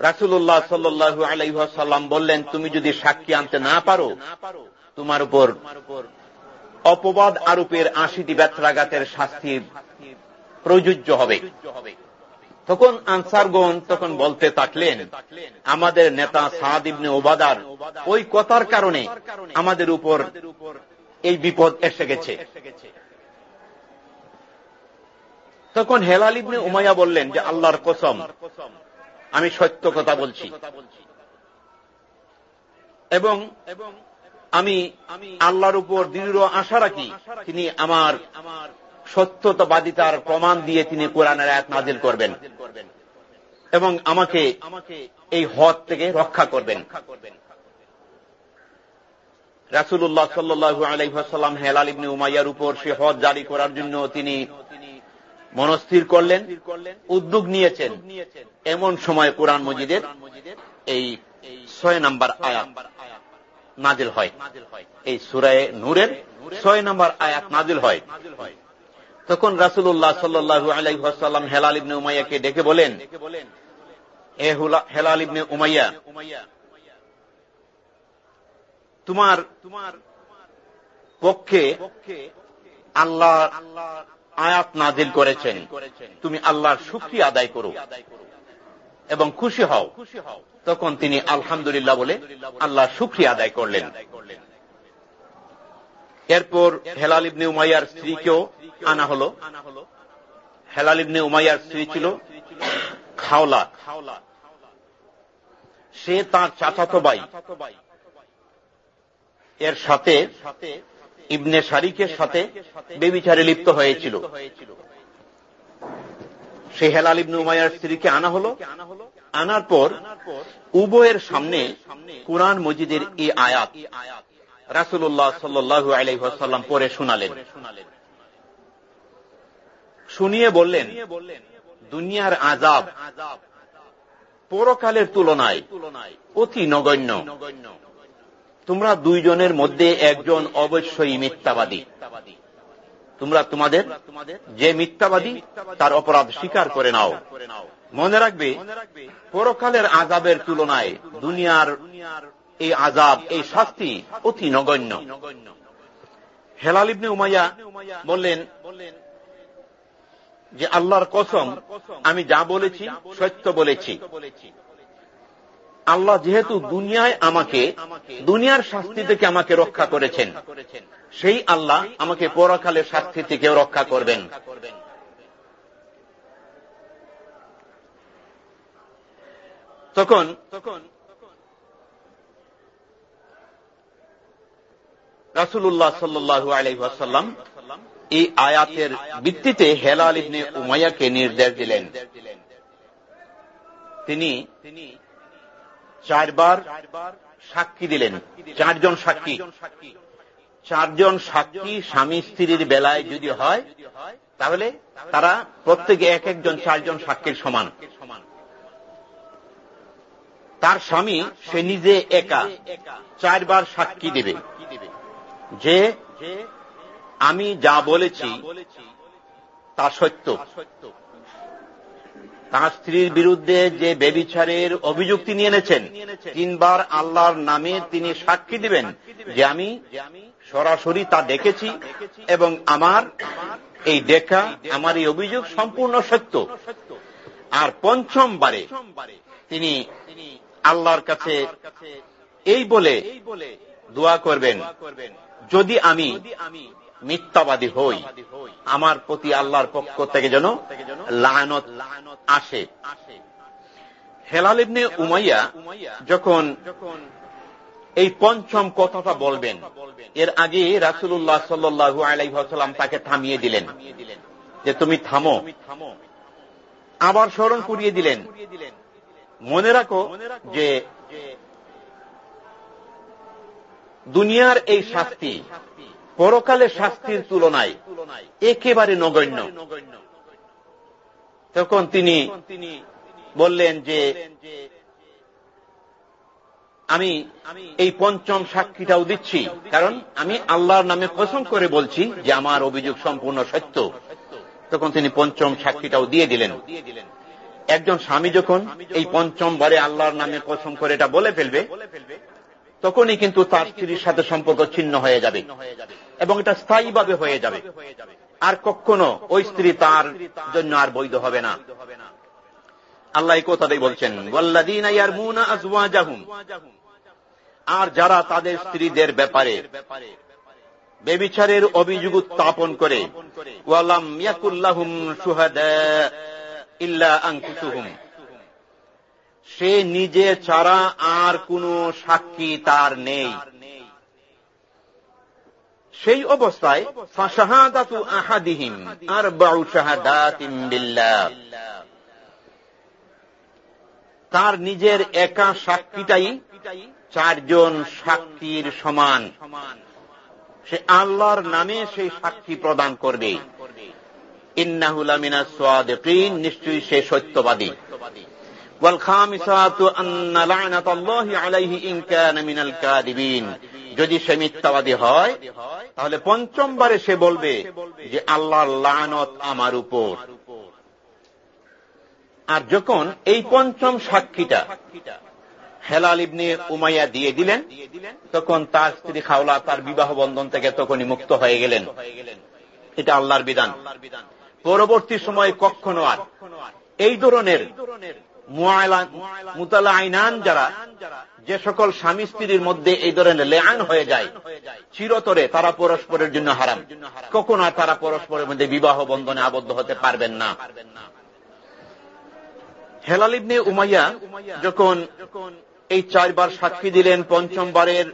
রাসুল্লাহ সাল্লু আলাইসাল্লাম বললেন, তুমি যদি সাক্ষী আনতে না পারো, তোমার উপর অপবাদ আরোপের আশিটি ব্যত্রাঘাতের শাস্তি প্রযোজ্য হবে। তখন আনসারগণ তখন বলতে থাকলেন, আমাদের নেতা সাদ ইবনে ওবাদার ওই কথার কারণে আমাদের উপর এই বিপদ এসে গেছে। তখন হেলাল ইবনে উমাইয়া বললেন যে, আল্লাহর কসম, আমি সত্য কথা বলছি। এবং আমি আল্লাহর উপর দৃঢ় আশা রাখি, তিনি আমার সত্যতাবাদিতার প্রমাণ দিয়ে তিনি কোরআনের এক নাজিল করবেন এবং আমাকে এই হদ থেকে রক্ষা করবেন। রাসুল্লাহ সাল্লু আলাইসাল্লাম হেলাল ইবনে উমাইয়ার উপর সে হদ জারি করার জন্য তিনি মনস্থির করলেন, উদ্যোগ নিয়েছেন এমন সময় কোরআন মজিদের এই ছয় নাম্বার আয়াত নাজিল হয়। এই সুরায় নূরের ছয় নম্বর আয়াত নাজিল হয়। তখন রাসুল্লাহ সাল্লু আলাইসাল্লাম হেলাল ইবনে উমাইয়াকে ডেকে বলেন, এ হেলাল ইবনে উমাইয়া, তোমার তোমার পক্ষে আল্লাহ আয়াত নাজিল করেছেন। তুমি আল্লাহর সুক্রিয়া আদায় করো এবং খুশি হও। তখন তিনি আলহামদুলিল্লাহ বলে আল্লাহ সুক্রিয়া আদায় করলেন। এরপর হেলাল ইবনে উমাইয়ার স্ত্রীকেও আনা হল। হেলাল ইবনে উমাইয়ার স্ত্রী ছিল খাওলা। সে তার চাচাতো ভাই। এর সাথে ইবনে শারিকের সাথে বেবিচারে লিপ্ত হয়েছিল। সে হেলাল ইবনে উমাইয়ার স্ত্রীকে আনা হল। আনার পর উভয়ের সামনে কোরআন মজিদের এই আয়াত। রাসুল্লাহ সাল্লু আলাইসাল্লাম পরে শুনালেন। শুনিয়ে বললেন, দুনিয়ার আজাব পরকালের তুলনায় অতি নগণ্য। তোমরা দুইজনের মধ্যে একজন অবশ্যই মিথ্যাবাদী। তোমরা তোমাদের যে মিথ্যাবাদী, তার অপরাধ স্বীকার করে নাও। মনে রাখবে, পরকালের আজাবের তুলনায় দুনিয়ার এই আজাব এই শাস্তি অতি নগণ্য। হেলাল ইবনে উমাইয়া বললেন যে, আল্লাহর কসম, আমি যা বলেছি, সত্য বলেছি। আল্লাহ যেহেতু দুনিয়ায় আমাকে, দুনিয়ার শাস্তি থেকে আমাকে রক্ষা করেছেন, সেই আল্লাহ আমাকে পরকালের শাস্তি থেকেও রক্ষা করবেন। তখন তখন রাসুল্লাহ সাল্লু আলহাসাল্লাম এই আয়াতের ভিত্তিতে হেলাল ইবনে উমাইয়াকে নির্দেশ দিলেন। তিনি চারবার সাক্ষী দিলেন। চারজন সাক্ষী। চারজন সাক্ষী স্বামী স্ত্রীর বেলায় যদি হয়, তাহলে তারা প্রত্যেকে এক একজন চারজন সাক্ষীর সমান। তার স্বামী সে নিজে একা চারবার সাক্ষী দেবে। যে আমি যা বলেছি তা সত্য। তার স্ত্রীর বিরুদ্ধে যে বেবিচারের অভিযোগ তিনি এনেছেন, তিনবার আল্লাহর নামে তিনি সাক্ষী দিবেন যে আমি সরাসরি তা দেখেছি এবং আমার এই দেখা, আমার এই অভিযোগ সম্পূর্ণ সত্য। আর পঞ্চম বারে তিনি আল্লাহর কাছে এই বলে দোয়া করবেন যদি আমি মিথ্যাবাদী হই, আমার প্রতি আল্লাহর পক্ষ থেকে যেন লায়নত আসে। হেলাল ইবনে উমাইয়া যখন এই পঞ্চম কথাটা বলবেন, এর আগে রাসুল্লাহ সাল্লু আলাইসাল্লাম তাকে থামিয়ে দিলেন যে, তুমি থামো। আবার স্মরণ করিয়ে দিলেন। মনে রাখো যে দুনিয়ার এই শাস্তি পরকালে শাস্তির তুলনায় একেবারে নগণ্য। তখন তিনি বললেন যে, আমি এই পঞ্চম সাক্ষীটাও দিচ্ছি, কারণ আমি আল্লাহর নামে কসম করে বলছি যে আমার অভিযোগ সম্পূর্ণ সত্য। তখন তিনি পঞ্চম সাক্ষীটাও দিয়ে দিলেন। একজন স্বামী যখন এই পঞ্চম বারে আল্লাহর নামে কসম করে এটা বলে ফেলবে তখনই কিন্তু তার স্ত্রীর সাথে সম্পর্ক ছিন্ন হয়ে যাবে এবং এটা স্থায়ীভাবে হয়ে যাবে। আর কখনো ওই স্ত্রী তার জন্য আর বৈধ হবে না। আল্লাহ কথাটাই বলছেন আর যারা তাদের স্ত্রীদের ব্যাপারে বেবিচারের অভিযোগ উত্থাপন করে, ওয়ালাম ইয়াকুল্লাহুম সুহাদা ইল্লা আংকুসুহুম সে নিজে ছাড়া আর কোন সাক্ষী তার নেই। সেই অবস্থায় তার নিজের একা সাক্ষীটাই চারজন সাক্ষীর সমান। সে আল্লাহর নামে সেই সাক্ষী প্রদান করবে। ইন্নাহুলামিনা সোয়াদিন নিশ্চয়ই সে সত্যবাদী। যদি সে মিথ্যাবাদী হয়, তাহলে পঞ্চমবারে সে বলবে যে আল্লাহর লানত আমার উপর। আর যখন এই পঞ্চম সাক্ষীটা হেলাল ইবনে উমাইয়া দিয়ে দিলেন, তখন তার স্ত্রী খাওলা তার বিবাহ বন্ধন থেকে তখনই মুক্ত হয়ে গেলেন। এটা আল্লাহর বিধান। পরবর্তী সময়ে কখনো আর। এই ধরনের মুতালা আইনান যারা, যে সকল স্বামী স্ত্রীর মধ্যে এই ধরনের লেআন হয়ে যায়, চিরতরে তারা পরস্পরের জন্য হারাম। কখনো আর তারা পরস্পরের মধ্যে বিবাহ বন্ধনে আবদ্ধ হতে পারবেন না। হেলাল ইবনে উমাইয়া যখন এই চারবার সাক্ষী দিলেন, পঞ্চমবারের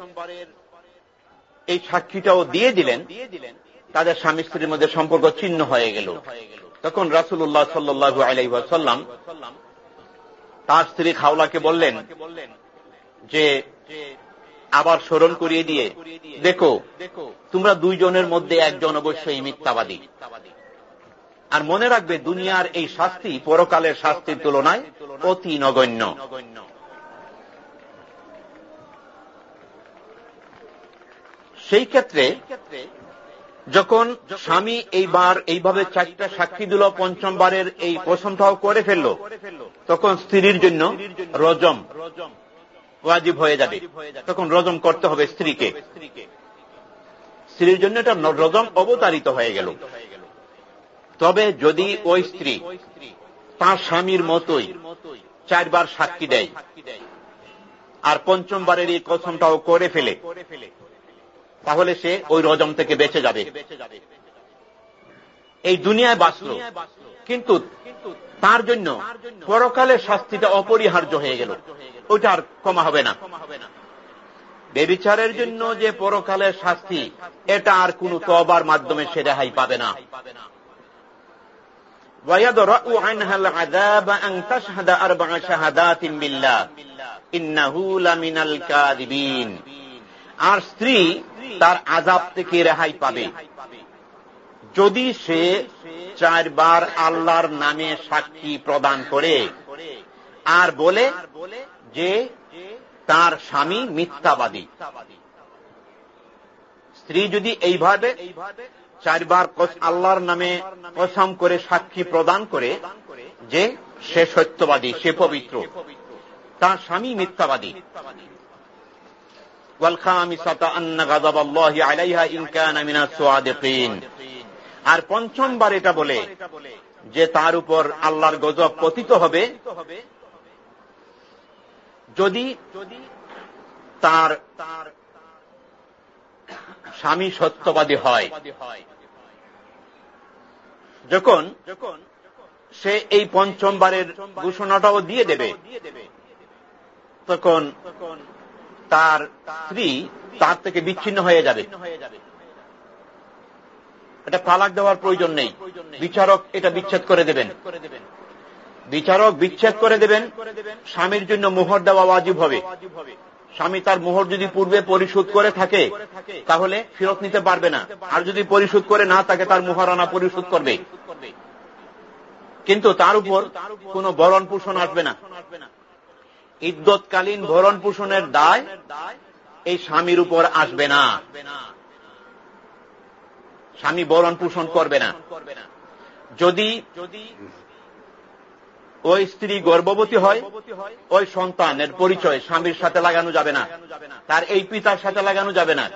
এই সাক্ষীটাও দিয়ে দিলেন, তাদের স্বামী স্ত্রীর মধ্যে সম্পর্ক ছিন্ন হয়ে গেল। তখন রাসুল্লাহ সাল্লু আলাইসাল্লাম তার স্ত্রী খাওলাকে বললেন, যে, আবার স্মরণ করিয়ে দিয়ে, দেখো, তোমরা দুইজনের মধ্যে একজন অবশ্যই মিথ্যাবাদী। আর মনে রাখবে, দুনিয়ার এই শাস্তি পরকালের শাস্তির তুলনায় অতি নগণ্য। সেই ক্ষেত্রে যখন স্বামী এইবার এইভাবে চারটা সাক্ষী দিল পঞ্চমবারের এই প্রশংসাও করে ফেলল, তখন স্ত্রীর জন্য রজম ওয়াজিব হয়ে যাবে। তখন রজম করতে হবে স্ত্রীকে। স্ত্রীর জন্য এটা রজম অবতারিত হয়ে গেল। তবে যদি ওই স্ত্রী তার স্বামীর মতোই চারবার সাক্ষী দেয়, আর পঞ্চমবারের এই কসমটাও করে ফেলে তাহলে সে ওই রজম থেকে বেঁচে যাবে। এই দুনিয়ায় বাঁচল। কিন্তু তার জন্য পরকালের শাস্তিটা অপরিহার্য হয়ে গেল। ওইটা আর কমা হবে না। বেবিচারের জন্য যে পরকালের শাস্তি, এটা আর কোন তবার মাধ্যমে সে রেহাই পাবে না। ইন্নাহু লামিনাল আর স্ত্রী তার আজাব থেকে রেহাই পাবে। যদি সে চারবার আল্লাহর নামে সাক্ষী প্রদান করে, আর বলে যে তার স্বামী মিথ্যাবাদী। স্ত্রী যদি এইভাবে চারবার আল্লাহর নামে কসম করে সাক্ষী প্রদান করে যে সে সত্যবাদী, সে পবিত্র, তার স্বামী মিথ্যাবাদী। আর পঞ্চমবার এটা বলে যে তার উপর আল্লাহর গজব পতিত হবে। যদি তার তার স্বামী সত্যবাদী হয়। যখন যখন সে এই পঞ্চমবারের ঘোষণাটাও দিয়ে দেবে, তখন তার স্ত্রী তার থেকে বিচ্ছিন্ন হয়ে যাবে। এটা তালাক দেওয়ার প্রয়োজন নেই। বিচারক এটা বিচ্ছেদ করে দেবেন। বিচারক বিচ্ছেদ করে দেবেন। স্বামীর জন্য মোহর দেওয়া ওয়াজিব হবে। স্বামী তার মোহর যদি পূর্বে পরিশোধ করে থাকে, তাহলে ফেরত নিতে পারবে না। আর যদি পরিশোধ করে না থাকে, তার মোহরানা পরিশোধ করবে। কিন্তু তার উপর কোন বরণ পোষণ আসবে না। ইদ্যৎকালীন ভরণ পোষণের দায় এই স্বামীর উপর আসবে না। স্বামী বরণ পোষণ করবে না। যদি যদি ওই স্ত্রী গর্ভবতী হয়, ওই সন্তানের পরিচয় স্বামীর সাথে লাগানো যাবে না। তার এই পিতার সাথে লাগানো যাবে না।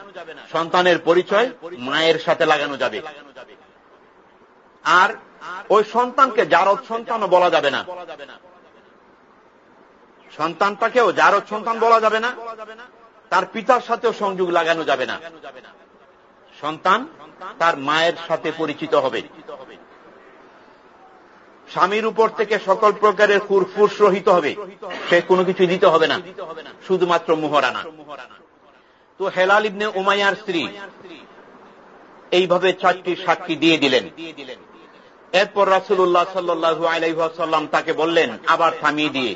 সন্তানের পরিচয় মায়ের সাথে লাগানো যাবে। আর ওই সন্তানকে জারদ সন্তানও বলা যাবে না। সন্তানটাকেও জারদ সন্তান বলা যাবে না, তার পিতার সাথেও সংযোগ লাগানো যাবে না। সন্তান তার মায়ের সাথে পরিচিত হবে। স্বামীর উপর থেকে সকল প্রকারের ফুরফুস রহিত হবে। সে কোনো কিছু দিতে হবে না, শুধুমাত্র মোহরানা। তো হেলাল ইবনে উমাইয়ার স্ত্রী এইভাবে চারটি সাক্ষী দিয়ে দিলেন। এরপর রাসুল্লাহ সাল্লু আলাইসাল্লাম তাকে বললেন, আবার থামিয়ে দিয়ে।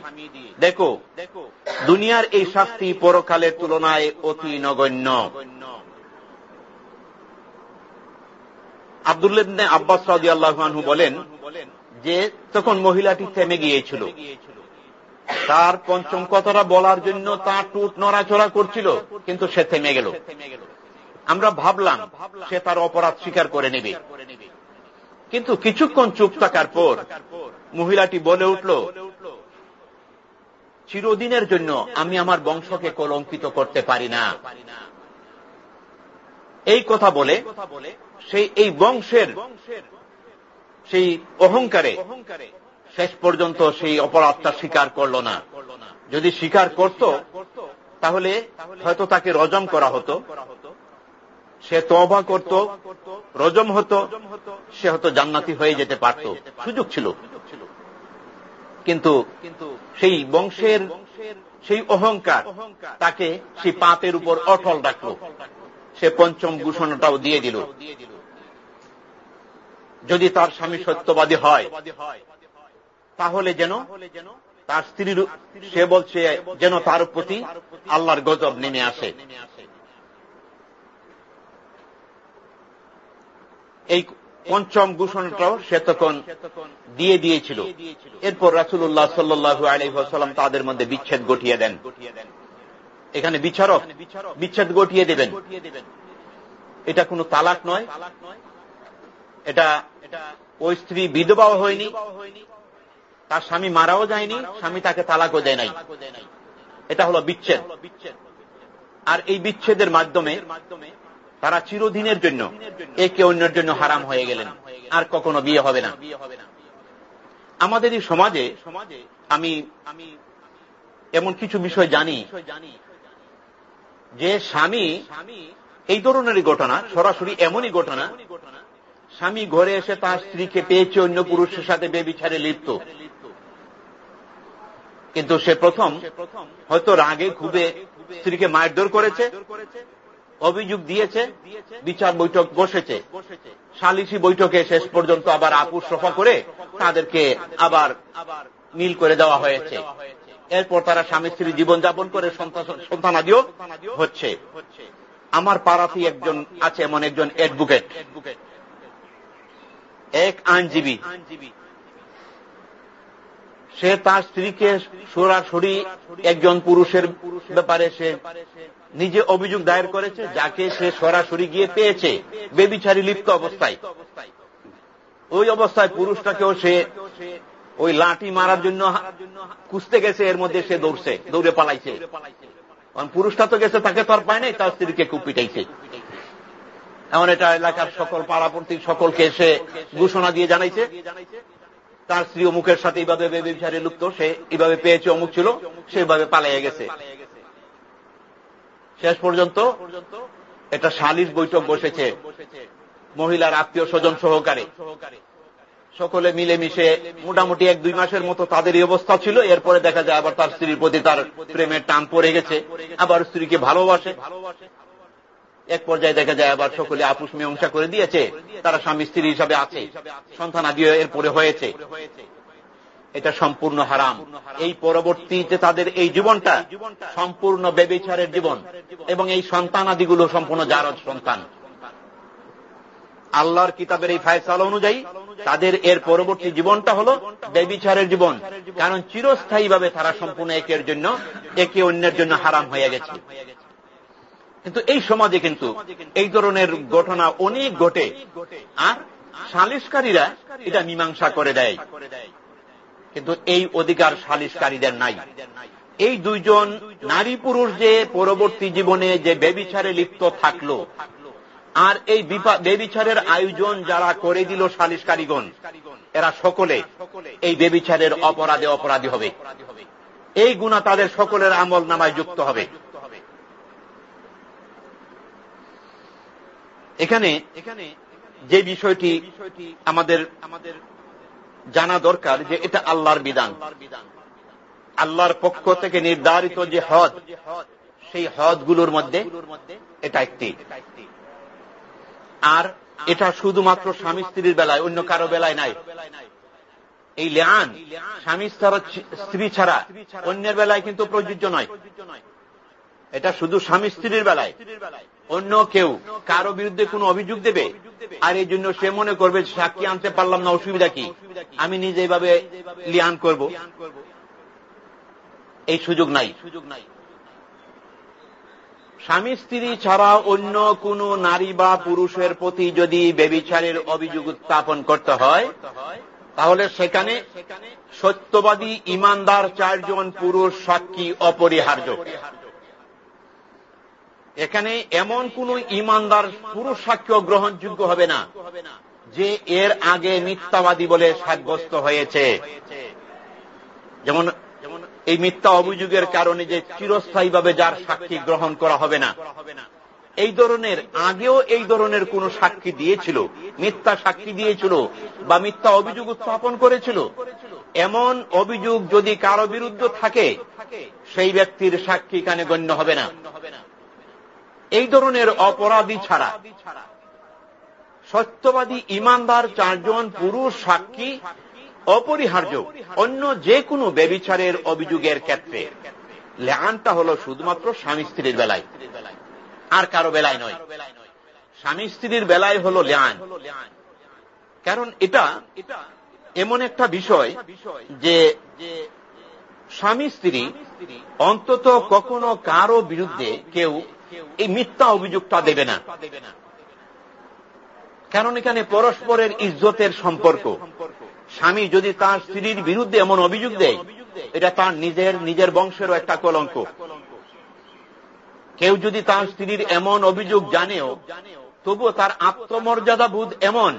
দেখো, দুনিয়ার এই শাস্তি পরকালের তুলনায় অতি নগণ্য। আবদুল্লাহ আব্বাস রাজি আল্লাহু বলেন যে, তখন মহিলাটি থেমে গিয়েছিল। তার পঞ্চম কথাটা বলার জন্য তার টুট নড়াচড়া করছিল, কিন্তু সে থেমে গেল। আমরা ভাবলাম, সে তার অপরাধ স্বীকার করে নেবে। কিন্তু কিছুক্ষণ চুপ থাকার পর মহিলাটি বলে উঠল চিরদিনের জন্য আমি আমার বংশকে কলঙ্কিত করতে পারি না। এই কথা বলে সেই এই বংশের সেই অহংকারে শেষ পর্যন্ত সেই অপরাধটা স্বীকার করল না। যদি স্বীকার করত, তাহলে হয়তো তাকে রজম করা হতো, সে তবা করত, রজম হতো, সে হয়তো জান্নাতি হয়ে যেতে পারত। সুযোগ ছিল। কিন্তু সেই বংশের সেই অহংকার তাকে সেই পাপের উপর অটল রাখল। সে পঞ্চম ঘোষণাটাও দিয়ে দিল। যদি তার স্বামী সত্যবাদী হয়, তাহলে যেন তার স্ত্রীর সে বলছে যেন তার প্রতি আল্লাহর গজব নেমে আসে। এই পঞ্চম ঘোষণাটাও সে তখন দিয়ে দিয়েছিল। এরপর রাসুল্লাহ সাল্লু আলহাম তাদের মধ্যে বিচ্ছেদ গঠিয়ে দেন। এখানে বিচারক বিচ্ছেদ গঠিয়ে দেবেন। এটা কোনো তালাক নয়। এটা ওই স্ত্রী বিধবাও হয়নি, তার স্বামী মারাও যায়নি, স্বামী তাকে তালাকও দেয় নাই। এটা হলো বিচ্ছেদ। আর এই বিচ্ছেদের মাধ্যমে তারা চিরদিনের জন্য একে অন্যের জন্য হারাম হয়ে গেলেন। আর কখনো বিয়ে হবে না। আমাদের এই সমাজে আমি আমি এমন কিছু বিষয় জানি যে স্বামী এই ধরনেরই ঘটনা, সরাসরি এমনই ঘটনা, স্বামী ঘরে এসে তার স্ত্রীকে পেয়েছে, অন্য পুরুষের সাথে বেবিচারে লিপ্ত। কিন্তু সে প্রথম হয়তো রাগে খুবে স্ত্রীকে মারধর করেছে অভিযোগ দিয়েছে, বিচার বৈঠক বসেছে। সালিসি বৈঠকে শেষ পর্যন্ত আবার আপুর সফা করে তাদেরকে আবার মিল করে দেওয়া হয়েছে। এরপর তারা স্বামী স্ত্রী জীবনযাপন করে সন্তানাদিও হচ্ছে। আমার পাড়াতে একজন আছে, এমন একজন অ্যাডভোকেট এক আইনজীবী। সে তার স্ত্রীকে সরাসরি একজন পুরুষের ব্যাপারে সে নিজে অভিযোগ দায়ের করেছে, যাকে সে সরাসরি গিয়ে পেয়েছে। বেবিচারি লিপ্ত অবস্থায়। ওই অবস্থায় পুরুষটাকেও সে ওই লাঠি মারার জন্য কুস্তে গেছে, এর মধ্যে সে দৌড়ছে, দৌড়ে পালাইছে। কারণ পুরুষটা তো গেছে, তাকে তো আর পায় নাই, তার স্ত্রীকে খুব পিটাইছে। এমন এটা এলাকার সকল পাড়াপর্তি সকলকে সে ঘোষণা দিয়ে জানাইছে। তার স্ত্রী অমুকের সাথে এইভাবে বেবিচারে লুপ্ত, সে এইভাবে পেয়েছে, অমুক ছিল সেভাবে পালাইয়া গেছে। শেষ পর্যন্ত এটা সালিশ বৈঠক বসেছে। মহিলার আত্মীয় স্বজন সহকারে। সকলে মিলেমিশে মোটামুটি এক দুই মাসের মতো তাদের অবস্থা ছিল। এরপরে দেখা যায় আবার তার স্ত্রীর প্রতি তার প্রেমের টান পড়ে গেছে। আবার স্ত্রীকে ভালোবাসে। এক পর্যায়ে দেখা যায় আবার সকলে আপুস মীমাংসা করে দিয়েছে। তারা স্বামী স্ত্রী হিসাবে আছে। সন্তান আদিও এরপরে হয়েছে। এটা সম্পূর্ণ হারাম। এই পরবর্তীতে তাদের এই জীবনটা সম্পূর্ণ বেবিচারের জীবন এবং এই সন্তান আদিগুলো সম্পূর্ণ জারজ সন্তান। আল্লাহর কিতাবের এই ফায়সাল অনুযায়ী তাদের এর পরবর্তী জীবনটা হল বেবিচারের জীবন, কারণ চিরস্থায়ীভাবে তারা সম্পূর্ণ একের জন্য, একে অন্যের জন্য হারাম হয়ে গেছে। কিন্তু এই সমাজে কিন্তু এই ধরনের ঘটনা অনেক ঘটে, আর সালিশকারীরা এটা মীমাংসা করে দেয়। কিন্তু এই অধিকার সালিশকারীদের নাই। এই দুইজন নারী পুরুষ যে পরবর্তী জীবনে যে বেবিচারে লিপ্ত থাকল, আর এই বেবিচারের আয়োজন যারা করে দিল সালিশকারীগণ এরা সকলে এই বেবিচারের অপরাধে অপরাধী হবে। এই গুণা তাদের সকলের আমল নামায় যুক্ত হবে। এখানে এখানে যে বিষয়টি আমাদের আমাদের জানা দরকার যে এটা আল্লাহর বিধান। আল্লাহর পক্ষ থেকে নির্ধারিত যে হদ, সেই হদগুলোর মধ্যে এটা একটি। আর এটা শুধুমাত্র স্বামী স্ত্রীর বেলায়, অন্য কারও বেলায় নাই। এই লেয়ান স্বামী স্ত্রী ছাড়া অন্যের বেলায় কিন্তু প্রযোজ্য নয়। এটা শুধু স্বামী স্ত্রীর বেলায়। অন্য কেউ কারও বিরুদ্ধে কোনো অভিযোগ দেবে? আর এই জন্য সে মনে করবে সাক্ষী আনতে পারলাম না, অসুবিধা কি? আমি নিজে এইভাবে লিয়ান করব। এই সুযোগ নাই। সুযোগ নাই স্বামী স্ত্রী ছাড়া অন্য কোন নারী বা পুরুষের প্রতি যদি বেবিচারের অভিযোগ উত্থাপন করতে হয়, তাহলে সেখানে সত্যবাদী ইমানদার চারজন পুরুষ সাক্ষী অপরিহার্য। এখানে এমন কোন ইমানদার পুরুষ সাক্ষ্য গ্রহণযোগ্য হবে না, যে এর আগে মিথ্যাবাদী বলে সাব্যস্ত হয়েছে। যেমন, এই মিথ্যা অভিযোগের কারণে যে চিরস্থায়ীভাবে যার সাক্ষী গ্রহণ করা হবে না। এই ধরনের, আগেও এই ধরনের কোন সাক্ষী দিয়েছিল, মিথ্যা সাক্ষী দিয়েছিল বা মিথ্যা অভিযোগ উত্থাপন করেছিল। এমন অভিযোগ যদি কারও বিরুদ্ধে থাকে, সেই ব্যক্তির সাক্ষী কানে গণ্য হবে না। এই ধরনের অপরাধী ছাড়া। সত্যবাদী ইমানদার চারজন পুরুষ সাক্ষী, অপরিহার্য, অন্য যে কোনো বেবিচারের অভিযোগের ক্ষেত্রে। লেহানটা হল শুধুমাত্র স্বামী স্ত্রীর বেলায়। আর কারও বেলায় নয়। স্বামী স্ত্রীর বেলায় হল লেয়ান কারণ এটা এমন একটা বিষয় যে স্বামী স্ত্রী অন্তত কখনো কারও বিরুদ্ধে কেউ এই মিথ্যা অভিযোগটা দেবে না। কারণ এখানে পরস্পরের ইজ্জতের সম্পর্ক। স্বামী যদি তার স্ত্রীর বিরুদ্ধে এমন অভিযোগ দেয়, এটা তার নিজের নিজের বংশেরও একটা কলঙ্ক। কেউ যদি তার স্ত্রীর এমন অভিযোগ জানেও, তবুও তার আত্মমর্যাদা বোধ এমন।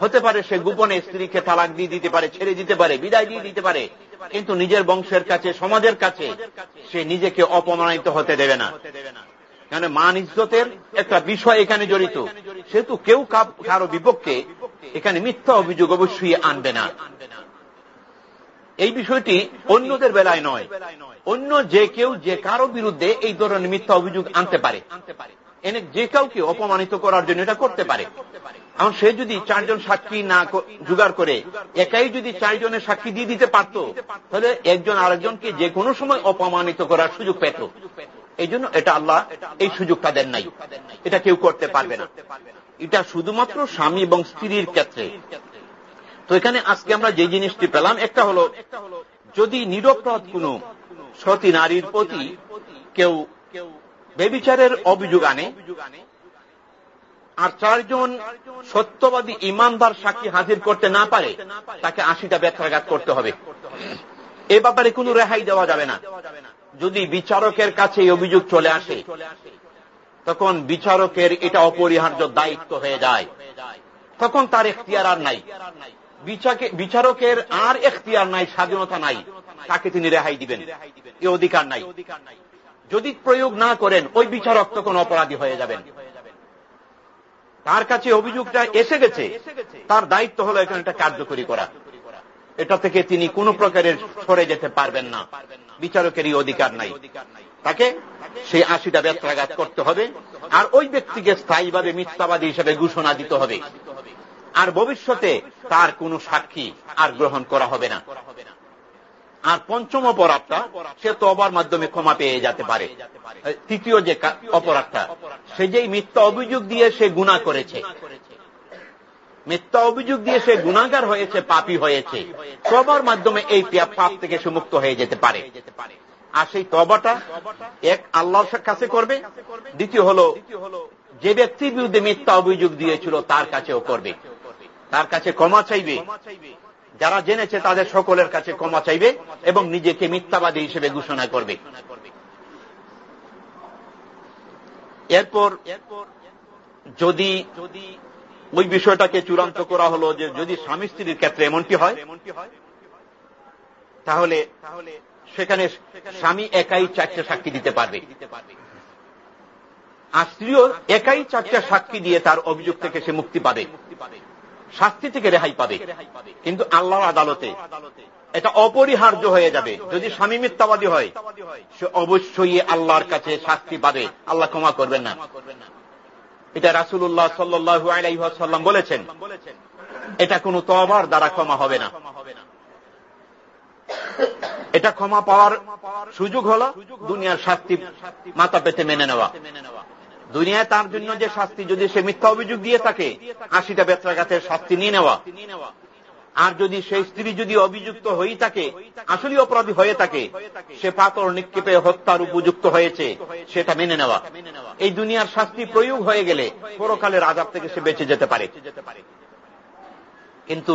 হতে পারে সে গোপনে স্ত্রীকে তালাক দিয়ে দিতে পারে, ছেড়ে দিতে পারে, বিদায় দিয়ে দিতে পারে, কিন্তু নিজের বংশের কাছে, সমাজের কাছে সে নিজেকে অপমানিত হতে দেবে না। কেন মান ইজ্জতের একটা বিষয় এখানে জড়িত। সেহেতু কেউ কারও বিপক্ষে এখানে মিথ্যা অভিযোগ অবশ্যই আনবে না। এই বিষয়টি অন্যদের বেলায় নয়। অন্য যে কেউ যে কারও বিরুদ্ধে এই ধরনের মিথ্যা অভিযোগ আনতে পারে। এনে যে কাউকে অপমানিত করার জন্য এটা করতে পারে। এখন সে যদি চারজন সাক্ষী না জোগাড় করে, একাই যদি চারজনের সাক্ষী দিয়ে দিতে পারত, তাহলে একজন আরেকজনকে যে কোনো সময় অপমানিত করার সুযোগ পেত। এই জন্য এটা আল্লাহ এই সুযোগটা দেন নাই। এটা কেউ করতে পারবে না। এটা শুধুমাত্র স্বামী এবং স্ত্রীর ক্ষেত্রে। তো এখানে আজকে আমরা যে জিনিসটি পেলাম, একটা হল, যদি নিরপরাধ কোন সতী নারীর প্রতি কেউ বেবিচারের অভিযোগ আনে, আর চারজন সত্যবাদী ইমানদার সাক্ষী হাজির করতে না পারে, তাকে আশিটা ব্যথাঘাত করতে হবে। এ ব্যাপারে কোনো রেহাই দেওয়া যাবে না। যদি বিচারকের কাছে এই অভিযোগ চলে আসে, তখন বিচারকের এটা অপরিহার্য দায়িত্ব হয়ে যায়। তখন তার এখতিয়ার আর নাই। বিচারকের আর এখতিয়ার নাই, স্বাধীনতা নাই। তাকে তিনি রেহাই দিবেন। এ অধিকার নাই। যদি প্রয়োগ না করেন, ওই বিচারক তখন অপরাধী হয়ে যাবেন। তার কাছে অভিযোগটা এসে গেছে। তার দায়িত্ব হলো এখানে এটা কার্যকরী করা। এটা থেকে তিনি কোন প্রকারের সরে যেতে পারবেন না। বিচারকেরই অধিকার নাই। তাকে সেই আশিটা ব্যত্রাঘাত করতে হবে, আর ওই ব্যক্তিকে স্থায়ীভাবে মিথ্যাবাদী হিসেবে ঘোষণা দিতে হবে। আর ভবিষ্যতে তার কোন সাক্ষী আর গ্রহণ করা হবে না। আর পঞ্চম অপরাধটা, সে তো অবার মাধ্যমে ক্ষমা পেয়ে যেতে পারে। তৃতীয় যে অপরাধটা, সে যেই মিথ্যা অভিযোগ দিয়ে সে গুণা করেছে মিথ্যা অভিযোগ দিয়ে সে গুণাগার হয়েছে, পাপি হয়েছে। সবার মাধ্যমে এই পাপ থেকে সে মুক্ত হয়ে যেতে পারে। আর সেই তবাটা এক আল্লাহর কাছে করবে। দ্বিতীয় হল, যে ব্যক্তির বিরুদ্ধে মিথ্যা অভিযোগ দিয়েছিল, তার কাছেও করবে। তার কাছে ক্ষমা চাইবে। যারা জেনেছে, তাদের সকলের কাছে ক্ষমা চাইবে এবং নিজেকে মিথ্যাবাদী হিসেবে ঘোষণা করবে। এরপর, যদি ওই বিষয়টাকে চূড়ান্ত করা হলো যে যদি স্বামী স্ত্রীর ক্ষেত্রে এমনটি হয়, তাহলে সেখানে স্বামী একাই চারটে সাক্ষী দিতে পারবে। আর স্ত্রীও একাই চারটে সাক্ষী দিয়ে তার অভিযোগ থেকে সে মুক্তি পাবে। শাস্তি থেকে রেহাই পাবে। কিন্তু আল্লাহর আদালতে এটা অপরিহার্য হয়ে যাবে। যদি স্বামী মিথ্যাবাদী হয়, সে অবশ্যই আল্লাহর কাছে শাস্তি পাবে। আল্লাহ ক্ষমা করবেন না। এটা রাসুল্লাহ সাল্লু আলাইসাল্লাম বলেছেন। এটা কোন তবার দ্বারা ক্ষমা হবে না। এটা ক্ষমা পাওয়ার সুযোগ হল দুনিয়ার শাস্তি মাথা পেতে মেনে নেওয়া। দুনিয়ায় তার জন্য যে শাস্তি, যদি সে মিথ্যা অভিযোগ দিয়ে থাকে, আশিটা বেত্রাঘাতের শাস্তি নিয়ে নেওয়া। আর যদি সেই স্ত্রী যদি অভিযুক্ত হয়ে থাকে, আসলে অপরাধী হয়ে থাকে, সে পাথর নিক্ষেপে হত্যার উপযুক্ত হয়েছে, সেটা মেনে নেওয়া। এই দুনিয়ার শাস্তি প্রয়োগ হয়ে গেলে পরকালের আজাব থেকে সে বেঁচে যেতে পারে। কিন্তু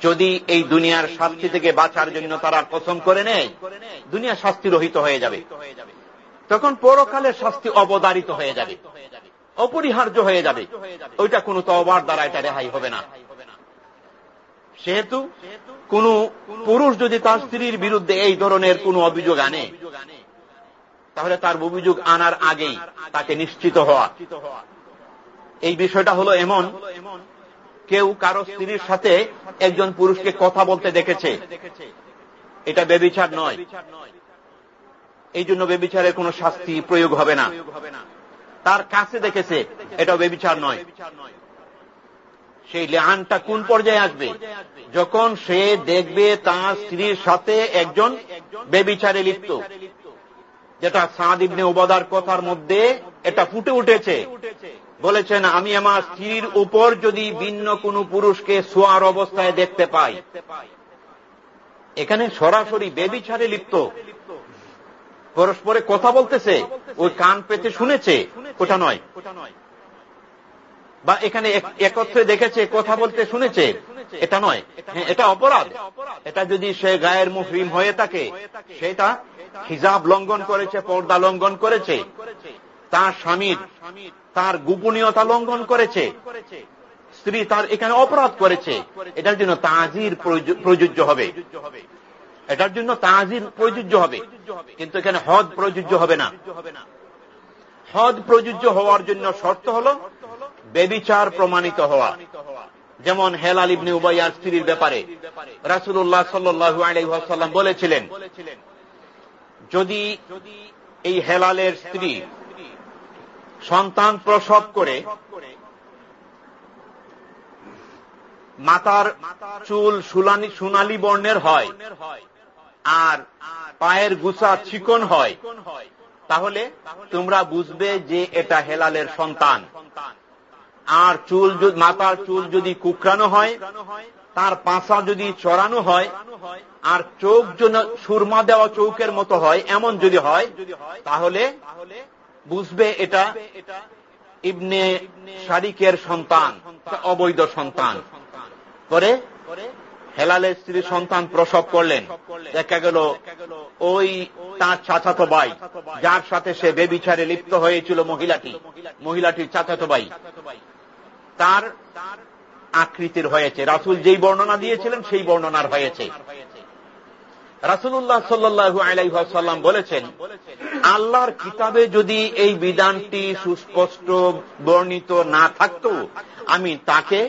যদি এই দুনিয়ার শাস্তি থেকে বাঁচার জন্য তারা কসম করে নেয়, দুনিয়া শাস্তি রহিত হয়ে যাবে। তখন পরকালের শাস্তি অবদারিত হয়ে যাবে, অপরিহার্য হয়ে যাবে। ওইটা কোন তবার দ্বারা এটা রেহাই হবে না। সেহেতু কোন পুরুষ যদি তার স্ত্রীর বিরুদ্ধে এই ধরনের কোন অভিযোগ আনে, তাহলে তার অভিযোগ আনার আগেই তাকে নিশ্চিত হওয়া। এই বিষয়টা হলো এমন, কেউ কারও স্ত্রীর সাথে একজন পুরুষকে কথা বলতে দেখেছে। এটা বেবিচার নয়। এই জন্য বেবিচারের কোন শাস্তি প্রয়োগ হবে না। তার কাছে দেখেছে এটা বেবিচার নয়। সেই লেহানটা কোন পর্যায়ে আসবে? যখন সে দেখবে তার স্ত্রীর সাথে একজন বেবিচারে লিপ্ত। যেটা সাদ ইবনে ওবাদার কথার মধ্যে এটা ফুটে উঠেছে। বলেছেন, আমি আমার স্ত্রীর উপর যদি ভিন্ন কোন পুরুষকে সোয়ার অবস্থায় দেখতে পাই, এখানে সরাসরি বেবিচারে লিপ্ত। পরস্পরে কথা বলতেছে, ওই কান পেতে শুনেছে, ওটা নয়। বা এখানে একত্রে দেখেছে কথা বলতে শুনেছে এটা নয়। হ্যাঁ, এটা অপরাধ। এটা যদি সে গায়ের মুহরিম হয়ে থাকে সেটা হিজাব লঙ্ঘন করেছে পর্দা লঙ্ঘন করেছে তার স্বামীর তার গোপনীয়তা লঙ্ঘন করেছে স্ত্রী তার এখানে অপরাধ করেছে এটার জন্য তাজির প্রযোজ্য হবে। এটার জন্য তাজির প্রযোজ্য হবে। কিন্তু এখানে হদ প্রযোজ্য হবে না। হদ প্রযোজ্য হওয়ার জন্য শর্ত হল বেবিচার প্রমাণিত হওয়া। যেমন হেলাল ইবনে উবাইয়ার স্ত্রীর ব্যাপারে। রাসুল্লাহ সাল্লু আলাইসাল্লাম বলেছিলেন, যদি এই হেলালের স্ত্রী সন্তান প্রসব করে, মাতার চুল সুলানি, সোনালি বর্ণের হয় আর পায়ের গুসা চিকন হয়, তাহলে তোমরা বুঝবে যে এটা হেলালের সন্তান। আর চুল মাতার চুল যদি কুকরানো হয়, তার পাশা যদি চড়ানো হয়, আর চোখ যেন সুরমা দেওয়া চৌকের মতো হয়, এমন যদি হয়, তাহলে বুঝবে এটা ইবনে শারিকের সন্তান অবৈধ সন্তান। করে হেলালের স্ত্রী সন্তান প্রসব করলেন। দেখা গেল ওই তার চাচাতো ভাই, যার সাথে সে বেবিচারে লিপ্ত হয়েছিল মহিলাটি, মহিলাটির চাচাতো ভাই। তার আকৃতির হয়েছে। রাসুল যেই বর্ণনা দিয়েছিলেন, সেই বর্ণনার হয়েছে। রাসুল্লাহ সাল্লু আলাইসাল্লাম বলেছেন, আল্লাহর কিতাবে যদি এই বিধানটি সুস্পষ্ট বর্ণিত না থাকত, আমি তাকে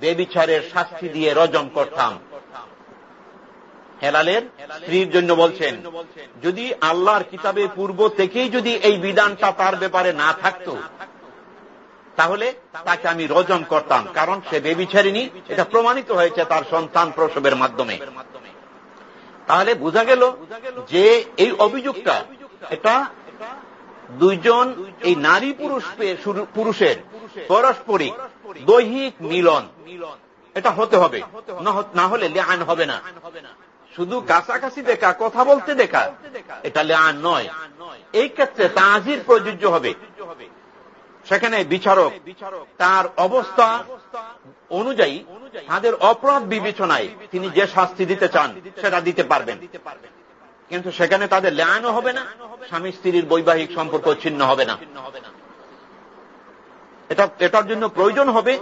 বেবিচারের শাস্তি দিয়ে রজম করতাম। হেলালের স্ত্রীর জন্য বলছেন, যদি আল্লাহর কিতাবে পূর্ব থেকেই যদি এই বিধানটা তার ব্যাপারে না থাকত তাহলে তাকে আমি রজম করতাম, কারণ সে বেবিচারিনী এটা প্রমাণিত হয়েছে তার সন্তান প্রসবের মাধ্যমে। তাহলে বোঝা গেল যে এই অভিযোগটা এটা দুইজন এই নারী পুরুষ পুরুষের পারস্পরিক দৈহিক মিলন। এটা হতে হবে, না হলে লেআন হবে না। শুধু কাছাকাছি দেখা, কথা বলতে দেখা, এটা লেআন নয়। এই ক্ষেত্রে তাজির প্রযোজ্য হবে। সেখানে বিচারক তার অবস্থা অনুযায়ী তাদের অপরাধ বিবেচনায় তিনি যে শাস্তি দিতে চান, সেটা দিতে পারবেন। কিন্তু সেখানে তাদের লেয়ানও হবে না, স্বামী স্ত্রীর বৈবাহিক সম্পর্ক ছিন্ন হবে না। এটা, এটার জন্য প্রয়োজন হবে,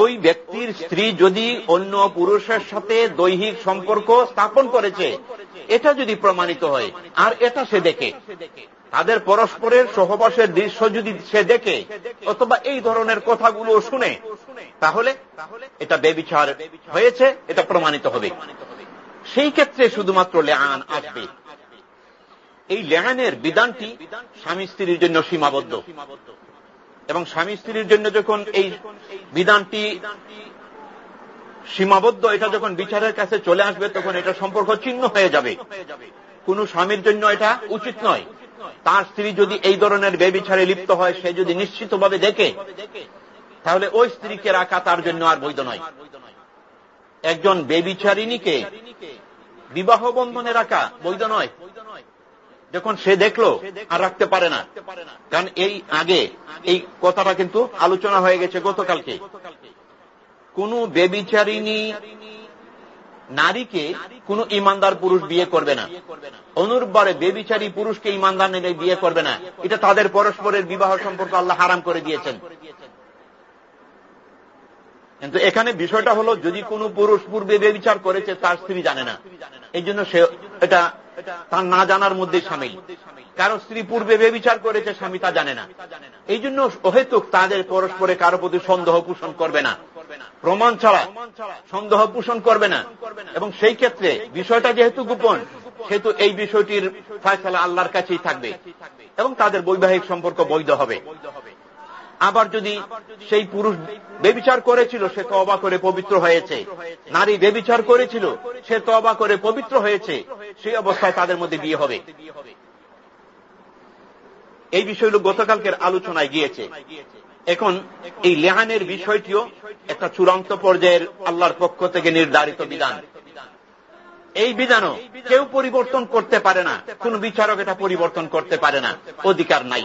ওই ব্যক্তির স্ত্রী যদি অন্য পুরুষের সাথে দৈহিক সম্পর্ক স্থাপন করেছে এটা যদি প্রমাণিত হয়, আর এটা সে দেখে। তাদের পরস্পরের সহবাসের দৃশ্য যদি সে দেখে, অথবা এই ধরনের কথাগুলো শুনে, তাহলে এটা বেবিচার হয়েছে, এটা প্রমাণিত হবে। সেই ক্ষেত্রে শুধুমাত্র লেআন আসবে। এই লেআনের বিধানটি স্বামী স্ত্রীর জন্য সীমাবদ্ধ। এবং স্বামী স্ত্রীর জন্য যখন এই বিধানটি সীমাবদ্ধ, এটা যখন বিচারের কাছে চলে আসবে, তখন এটা সম্পর্ক চিহ্ন হয়ে যাবে। কোন স্বামীর জন্য এটা উচিত নয়। তার স্ত্রী যদি এই ধরনের বেবিচারে লিপ্ত হয়, সে যদি নিশ্চিতভাবে দেখে, তাহলে ওই স্ত্রীকে রাখা তার জন্য আর বৈধ নয়। একজন বেবিচারিণীকে বিবাহ বন্ধনে রাখা বৈধ নয়। যখন সে দেখল, আর রাখতে পারে না। কারণ এই আগে এই কথাটা কিন্তু আলোচনা হয়ে গেছে গতকালকে। কোন বেবিচারিণী নারীকে কোন ইমানদার পুরুষ বিয়ে করবে না। অনুরূপবারে বেবিচারী পুরুষকে ইমানদার নেবে বিয়ে করবে না। এটা তাদের পরস্পরের বিবাহ সম্পর্ক আল্লাহ হারাম করে দিয়েছেন। কিন্তু এখানে বিষয়টা হলো, যদি কোনো পুরুষ পূর্বে বেবিচার করেছে, তার স্ত্রী জানে না। এই জন্য সে এটা তার না জানার মধ্যে সামিল। কারও স্ত্রী পূর্বে বেবিচার করেছে, স্বামী তা জানে না। এই জন্য অহেতুক তাদের পরস্পরে কারও প্রতি সন্দেহ পোষণ করবে না। প্রমাণ ছাড়া সন্দেহ পোষণ করবে না। এবং সেই ক্ষেত্রে বিষয়টা যেহেতু গোপন, সেহেতু এই বিষয়টির ফায়সালা আল্লাহর কাছেই থাকবে এবং তাদের বৈবাহিক সম্পর্ক বৈধ হবে। আবার যদি সেই পুরুষ বেবিচার করেছিল, সে তবা করে পবিত্র হয়েছে। নারী বেবিচার করেছিল, সে তবা করে পবিত্র হয়েছে। সেই অবস্থায় তাদের মধ্যে বিয়ে হবে। এই বিষয়গুলো গতকালকের আলোচনায় গিয়েছে। এখন এই লেহানের বিষয়টিও একটা চূড়ান্ত পর্যায়ের আল্লাহর পক্ষ থেকে নির্ধারিত বিধান। এই বিধানও কেউ পরিবর্তন করতে পারে না, কোন বিচারক এটা পরিবর্তন করতে পারে না, অধিকার নাই।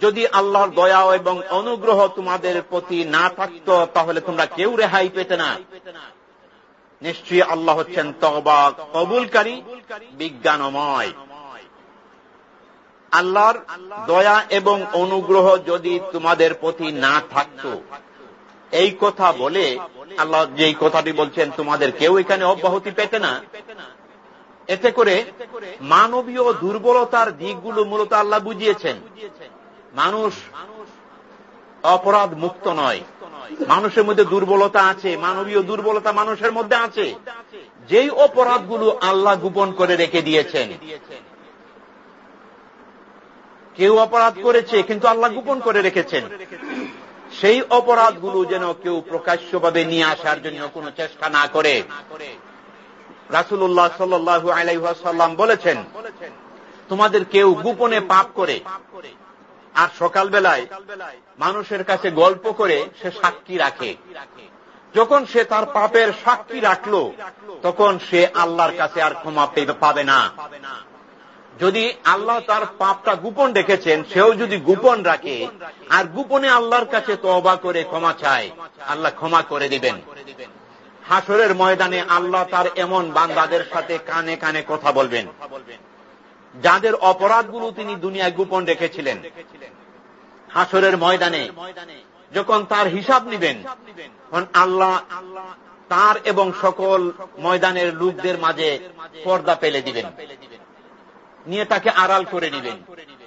যদি আল্লাহর দয়া এবং অনুগ্রহ তোমাদের প্রতি না থাকত, তাহলে তোমরা কেউ রেহাই পেতে না। নিশ্চয়ই আল্লাহ হচ্ছেন তবা কবুলকারী, বিজ্ঞানময়। আল্লাহর দয়া এবং অনুগ্রহ যদি তোমাদের প্রতি না থাকত। এই কথা বলে আল্লাহ যেই কথাটি বলছেন, তোমাদের কেউ এখানে অব্যাহতি পেতে না। এতে করে মানবীয় দুর্বলতার দিকগুলো মূলত আল্লাহ বুঝিয়েছেন। মানুষ অপরাধ মুক্ত নয়। মানুষের মধ্যে দুর্বলতা আছে, মানবীয় দুর্বলতা মানুষের মধ্যে আছে। যেই অপরাধগুলো আল্লাহ গোপন করে রেখে দিয়েছেন কেউ অপরাধ করেছে, কিন্তু আল্লাহ গোপন করে রেখেছেন। সেই অপরাধগুলো যেন কেউ প্রকাশ্যভাবে নিয়ে আসার জন্য কোনো চেষ্টা না করে। রাসুল্লাহ সাল্লু আলাইসাল্লাম বলেছেন, তোমাদের কেউ গোপনে পাপ করে আর সকালবেলায় মানুষের কাছে গল্প করে সে সাক্ষী রাখে। যখন সে তার পাপের সাক্ষী রাখল, তখন সে আল্লাহর কাছে আর ক্ষমা পাবে না। যদি আল্লাহ তার পাপটা গোপন রেখেছেন, সেও যদি গোপন রাখে, আর গোপনে আল্লাহর কাছে তবা করে ক্ষমা চায়, আল্লাহ ক্ষমা করে দিবেন। হাসরের ময়দানে আল্লাহ তার এমন বান্দাদের সাথে কানে কানে কথা বলবেন, যাদের অপরাধগুলো তিনি দুনিয়ায় গোপন রেখেছিলেন। হাসরের ময়দানে যখন তার হিসাব নিবেন, তখন আল্লাহ তার এবং সকল ময়দানের লোকদের মাঝে পর্দা পেলে দিবেন। নিয়ে তাকে আড়াল করে নিবেন।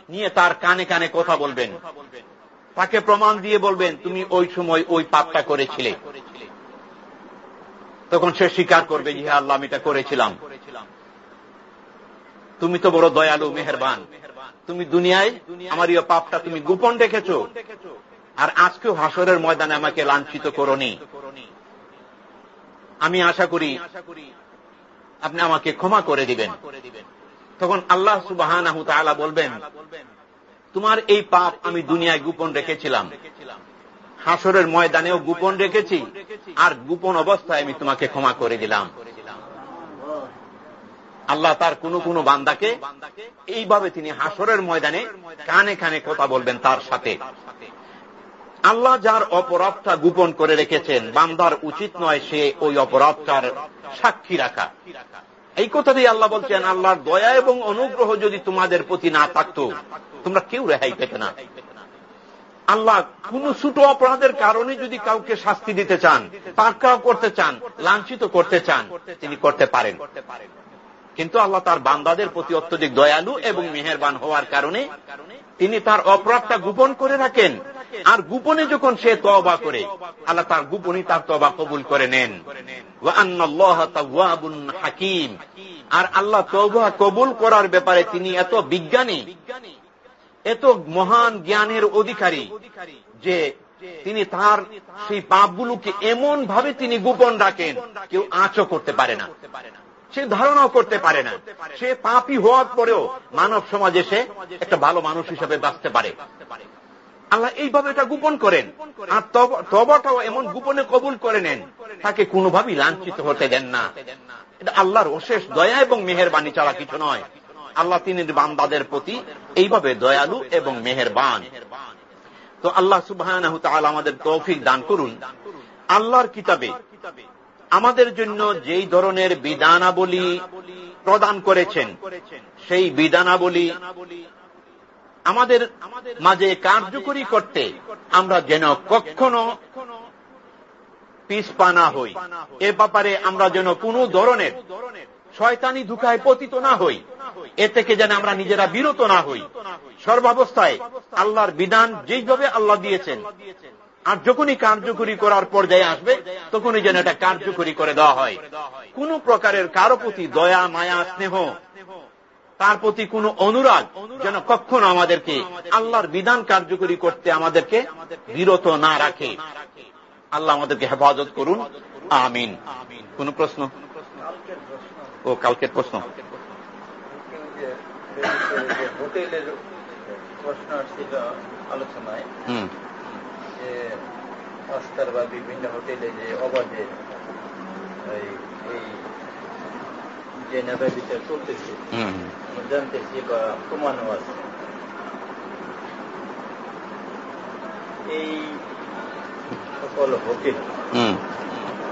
নিয়ে তার কানে কানে কথা বলবেন। তাকে প্রমাণ দিয়ে বলবেন, তুমি ওই সময় ওই পাপটা করেছিলে। তখন সে স্বীকার করবে যে আল্লাহ, আমি এটা করেছিলাম। তুমি তো বড় দয়ালু, মেহরবান। তুমি দুনিয়ায় আমার ইয়ে পাপটা তুমি গোপন রেখেছ। আর আজকেও হাসরের ময়দানে আমাকে লাঞ্ছিত করনি। আমি আশা করি আপনি আমাকে ক্ষমা করে দিবেন। তখন আল্লাহ সুবাহ বলবেন, তোমার এই পাপ আমি দুনিয়ায় গোপন রেখেছিলাম। হাসরের ময়দানেও গোপন রেখেছি, আর গোপন অবস্থায় আমি তোমাকে ক্ষমা করে দিলাম। আল্লাহ তার কোন কোন বান্দাকে এইভাবে তিনি হাসরের ময়দানে কানে কানে কথা বলবেন তার সাথে। আল্লাহ যার অপরাধটা গোপন করে রেখেছেন, বান্দার উচিত নয় সে ওই অপরাধটার সাক্ষী রাখা। এই কথা দিয়ে আল্লাহ বলছেন, আল্লাহর দয়া এবং অনুগ্রহ যদি তোমাদের প্রতি না থাকত, তোমরা কেউ রেহাই পেতে না। আল্লাহ কোন ছোট অপরাধের কারণে যদি কাউকে শাস্তি দিতে চান পাকড়াও করতে চান, লাঞ্ছিত করতে চান, তিনি করতে পারেন। কিন্তু আল্লাহ তার বান্দাদের প্রতি অত্যধিক দয়ালু এবং মেহরবান হওয়ার কারণে তিনি তার অপরাধটা গোপন করে রাখেন। আর গোপনে যখন সে তবা করে, আল্লাহ তার গোপনই তার তবা কবুল করে নেন। হাকিম। আর আল্লাহ তবা কবুল করার ব্যাপারে তিনি এত বিজ্ঞানী, এত মহান জ্ঞানের অধিকারী যে তিনি তার সেই পাপগুলোকে এমন ভাবে তিনি গোপন রাখেন, কেউ আঁচও করতে পারে না। সে ধারণাও করতে পারে না। সে পাপি হওয়ার পরেও মানব সমাজে সে একটা ভালো মানুষ হিসেবে বাঁচতে পারে। আল্লাহ এইভাবে এটা গোপন করেন। আর তবাটাও এমন গোপনে কবুল করে নেন, তাকে কোনোভাবেই লাঞ্ছিত হতে দেন না। এটা আল্লাহর অশেষ দয়া এবং মেহরবানি ছাড়া কিছু নয়। আল্লাহ তিনি বান্দাদের প্রতি এইভাবে দয়ালু এবং মেহেরবান। তো আল্লাহ সুবাহ আমাদের তৌফিক দান করুন। আল্লাহর কিতাবে আমাদের জন্য যেই ধরনের বিধানাবলী প্রদান করেছেন, সেই বিধানাবলী আমাদের মাঝে কার্যকরী করতে আমরা যেন কখনো পিসপা না হই। এ ব্যাপারে আমরা যেন কোন ধরনের শয়তানি ধুকায় পতিত না হই। এ থেকে যেন আমরা নিজেরা বিরত না হই। সর্বাবস্থায় আল্লাহর বিধান যেইভাবে আল্লাহ দিয়েছেন, আর যখনই কার্যকরী করার পর্যায়ে আসবে, তখনই যেন এটা কার্যকরী করে দেওয়া হয়। কোন প্রকারের কারও প্রতি দয়া, মায়া, স্নেহ তার প্রতি কোন অনুরাগ যেন কখনো আমাদেরকে আল্লাহর বিধান কার্যকরী করতে আমাদেরকে বিরত না রাখে। আল্লাহ আমাদেরকে হেফাজত করুন। আমিন। কোন প্রশ্ন? ও কালকের প্রশ্ন। হোটেলের প্রশ্ন ছিল আলোচনায় যে বা বিভিন্ন হোটেলে যে অবাধে এই যে নেতা বিচার চলতেছে জানতেছি বা প্রমাণও আছে। এই সকল হোটেল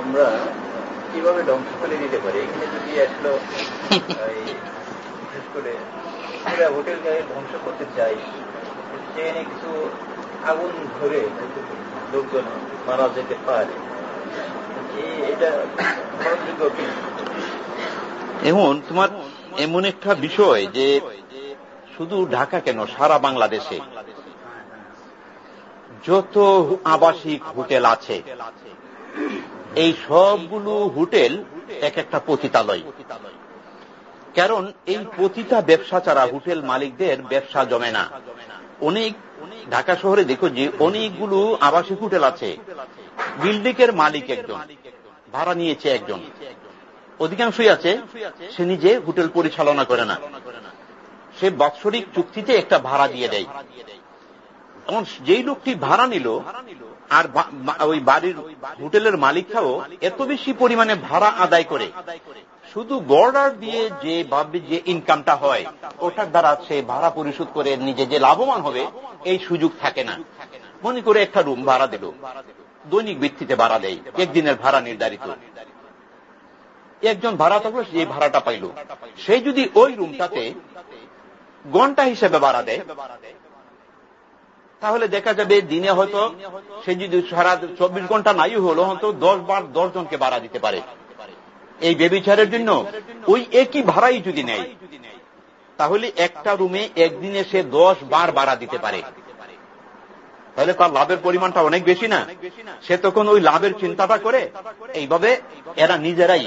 আমরা কীভাবে ধ্বংস করে নিতে পারি? এখানে যদি আসলো বিশেষ করে আমরা হোটেলকে ধ্বংস করতে চাই সেখানে কিছু আগুন ধরে লোকজন মারা যেতে পারে। এটা এখন তোমার এমন একটা বিষয় যে শুধু ঢাকা কেন? সারা বাংলাদেশে। যত আবাসিক হোটেল আছে, এই সবগুলো হোটেল এক একটা পতিতালয়। কারণ এই পতিতা ব্যবসা ছাড়া হোটেল মালিকদের ব্যবসা জমে না। অনেক ঢাকা শহরে দেখো যে অনেকগুলো আবাসিক হোটেল আছে। বিল্ডিং এর মালিক একজন, ভাড়া নিয়েছে একজন। অধিকাংশই আছে, সে নিজে হোটেল পরিচালনা করে না। সে বাৎসরিক চুক্তিতে একটা ভাড়া দিয়ে দেয়। এমন যেই লোকটি ভাড়া নিল, আর ওই বাড়ির হোটেলের মালিকরাও এত বেশি পরিমাণে ভাড়া আদায় করে। শুধু বর্ডার দিয়ে যে ভাববে যে ইনকামটা হয়, ওটার দ্বারা সে ভাড়া পরিশোধ করে নিজে যে লাভবান হবে, এই সুযোগ থাকে না। মনে করে একটা রুম ভাড়া দিল। দৈনিক ভিত্তিতে ভাড়া দেয়, একদিনের ভাড়া নির্ধারিত। একজন ভাড়া থাকল যে ভাড়াটা পাইল। সে যদি ওই রুমটাতে ঘণ্টা হিসেবে ভাড়া দেয়, তাহলে দেখা যাবে দিনে হয়তো সে যদি সারা চব্বিশ ঘণ্টা নাই হলো, হয়তো দশ বার দশ জনকে ভাড়া দিতে পারে। এই বেবিচারের জন্য ওই একই ভাড়াই যদি নেয়, তাহলে একটা রুমে একদিনে সে দশ বার ভাড়া দিতে পারে। তাহলে তার লাভের পরিমাণটা অনেক বেশি না। সে তখন ওই লাভের চিন্তাটা করে এইভাবে এরা নিজেরাই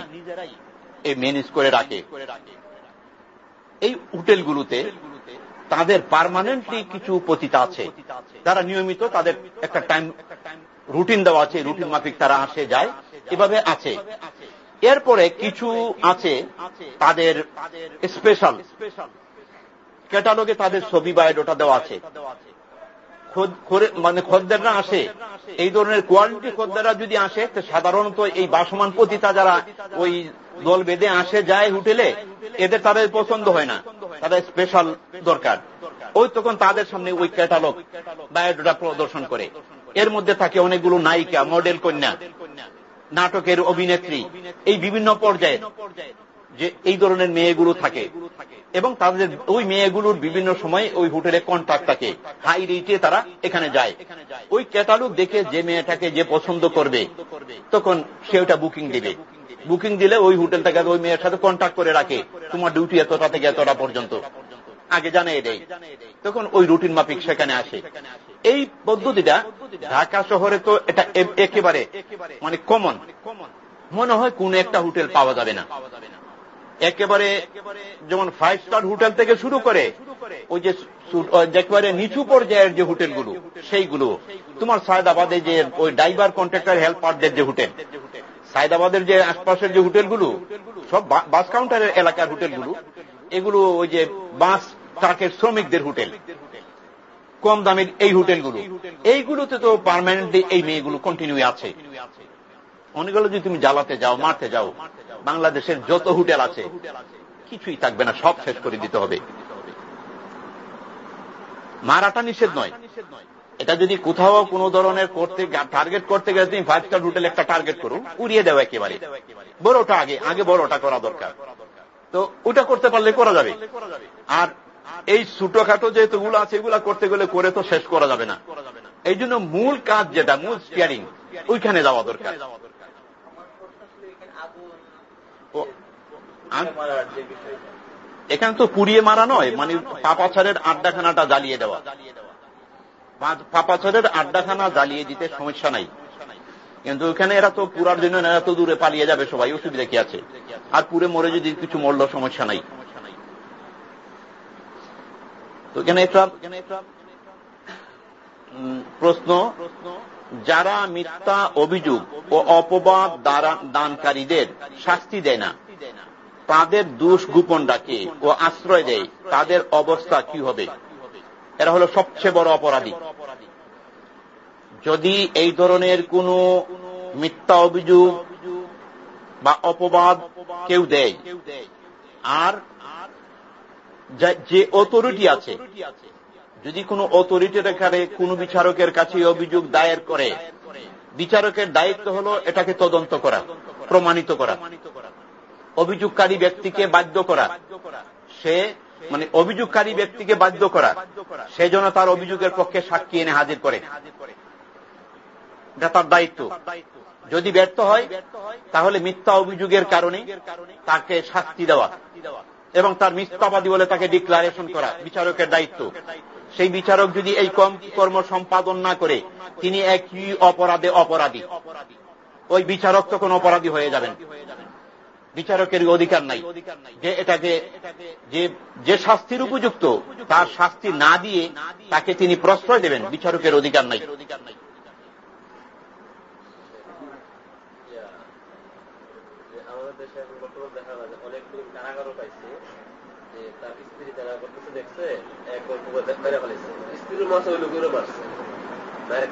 এই ম্যানেজ করে রাখে। এই হোটেলগুলোতে তাদের পারমানেন্টলি কিছু পতিতা আছে। তারা নিয়মিত তাদের একটা টাইম রুটিন দেওয়া আছে রুটিন মাফিক তারা আসে, যায়। এভাবে আছে। এরপরে কিছু আছে তাদের স্পেশাল ক্যাটালগে তাদের ছবি বায়োডোটা দেওয়া আছে। মানে খদ্দেররা আসে, এই ধরনের কোয়ালিটি খদ্দেররা যদি আসে সাধারণত এই বাসমান পতিতা যারা ওই দল বেঁধে আসে যায় হোটেলে, এদের তাদের পছন্দ হয় না। তাদের স্পেশাল দরকার। ওই তখন তাদের সামনে ওই ক্যাটালগ বায়োডোটা প্রদর্শন করে। এর মধ্যে থাকে অনেকগুলো নায়িকা মডেল কন্যা, নাটকের অভিনেত্রী, এই বিভিন্ন পর্যায়ে যে এই ধরনের মেয়েগুলো থাকে। এবং তাদের ওই মেয়েগুলোর বিভিন্ন সময় ওই হোটেলে কন্ট্রাক্ট থাকে। হাই রেটে তারা এখানে যায়। ওই ক্যাটালগ দেখে যে মেয়েটাকে যে পছন্দ করবে, তখন সে ওটা বুকিং দিবে। বুকিং দিলে ওই হোটেলটাকে ওই মেয়ের সাথে কন্ট্যাক্ট করে রাখে। তোমার ডিউটি এতটা থেকে এতটা পর্যন্ত। আগে জানিয়ে দেয়। তখন ওই রুটিন মাফিক সেখানে আসে। এই পদ্ধতিটা ঢাকা শহরে তো এটা একেবারে মানে কমন মনে হয় কোন একটা হোটেল পাওয়া যাবে না। একেবারে যেমন ফাইভ স্টার হোটেল থেকে শুরু করে ওই যে একেবারে নিচু পর্যায়ের যে হোটেলগুলো, সেইগুলো। তোমার সায়দাবাদে যে ওই ড্রাইভার কন্ট্রাক্টর হেল্পারদের যে হোটেল, সায়দাবাদের যে আশপাশের যে হোটেলগুলো, সব বাস কাউন্টারের এলাকার হোটেলগুলো, এগুলো ওই যে বাস ট্রাকের শ্রমিকদের হোটেল। কম দামের এই হোটেলগুলো। এইগুলোতে তো পারমানেন্টলি এই মেয়েগুলো কন্টিনিউ আছে। অনেকগুলো যদি তুমি জ্বালাতে যাও, মারতে যাও। বাংলাদেশের যত হোটেল আছে, কিছুই থাকবে না, সব শেষ করে দিতে হবে। মারাটা নিষেধ নয়। এটা যদি কোথাও কোন ধরনের করতে টার্গেট করতে গেলে তুমি ফাইভ স্টার হোটেল একটা টার্গেট করো, উড়িয়ে দেওয়া একেবারে। বড়টা আগে আগে বড়টা করা দরকার। তো ওটা করতে পারলে করা যাবে। আর এই ছোটখাটো যেহেতু গুলো আছে, এগুলা করতে গেলে করে তো শেষ করা যাবে না। এই জন্য মূল কাজ যেটা, মূল স্টিয়ারিং ওইখানে যাওয়া দরকার। এখানে তো পুড়িয়ে মারা নয় মানে পাপাছাড়ের আড্ডাখানাটা জ্বালিয়ে দেওয়া। পাপাছাড়ের আড্ডাখানা জ্বালিয়ে দিতে সমস্যা নাই। কিন্তু এখানে এরা তো পুরার জন্য এরা তো দূরে পালিয়ে যাবে সবাই, অসুবিধা কি আছে? আর পুরে মরে যদি কিছু মরল, সমস্যা নাই। তো এখানে একটা প্রশ্ন। যারা মিথ্যা অভিযোগ ও অপবাদ দানকারীদের শাস্তি দেয় না তাদের দোষ গোপন রাখে ও আশ্রয় দেয়। তাদের অবস্থা কি হবে? এরা হল সবচেয়ে বড় অপরাধী। যদি এই ধরনের কোন মিথ্যা অভিযোগ বা অপবাদ কেউ দেয়, আর যে অথরিটি আছে, যদি কোন অথরিটির এখানে কোন বিচারকের কাছে অভিযোগ দায়ের করে, বিচারকের দায়িত্ব হল এটাকে তদন্ত করা, প্রমাণিত করা। অভিযোগকারী ব্যক্তিকে বাধ্য করা। সে মানে অভিযোগকারী ব্যক্তিকে বাধ্য করা। সে যেন তার অভিযোগের পক্ষে সাক্ষী এনে হাজির করে। এটা তার দায়িত্ব। যদি ব্যর্থ হয়, তাহলে মিথ্যা অভিযোগের কারণে তাকে শাস্তি দেওয়া এবং তার মিথ্যাবাদী বলে তাকে ডিক্লারেশন করা বিচারকের দায়িত্ব। সেই বিচারক যদি এই কম কর্ম সম্পাদন না করে, তিনি একই অপরাধে অপরাধী। ওই বিচারক তখন অপরাধী হয়ে যাবেন। বিচারকের অধিকার নাই। যে এটাকে, যে যে শাস্তির উপযুক্ত, তার শাস্তি না দিয়ে তাকে তিনি প্রশ্রয় দেবেন, বিচারকের অধিকার নাই। দেখছে, এক মানে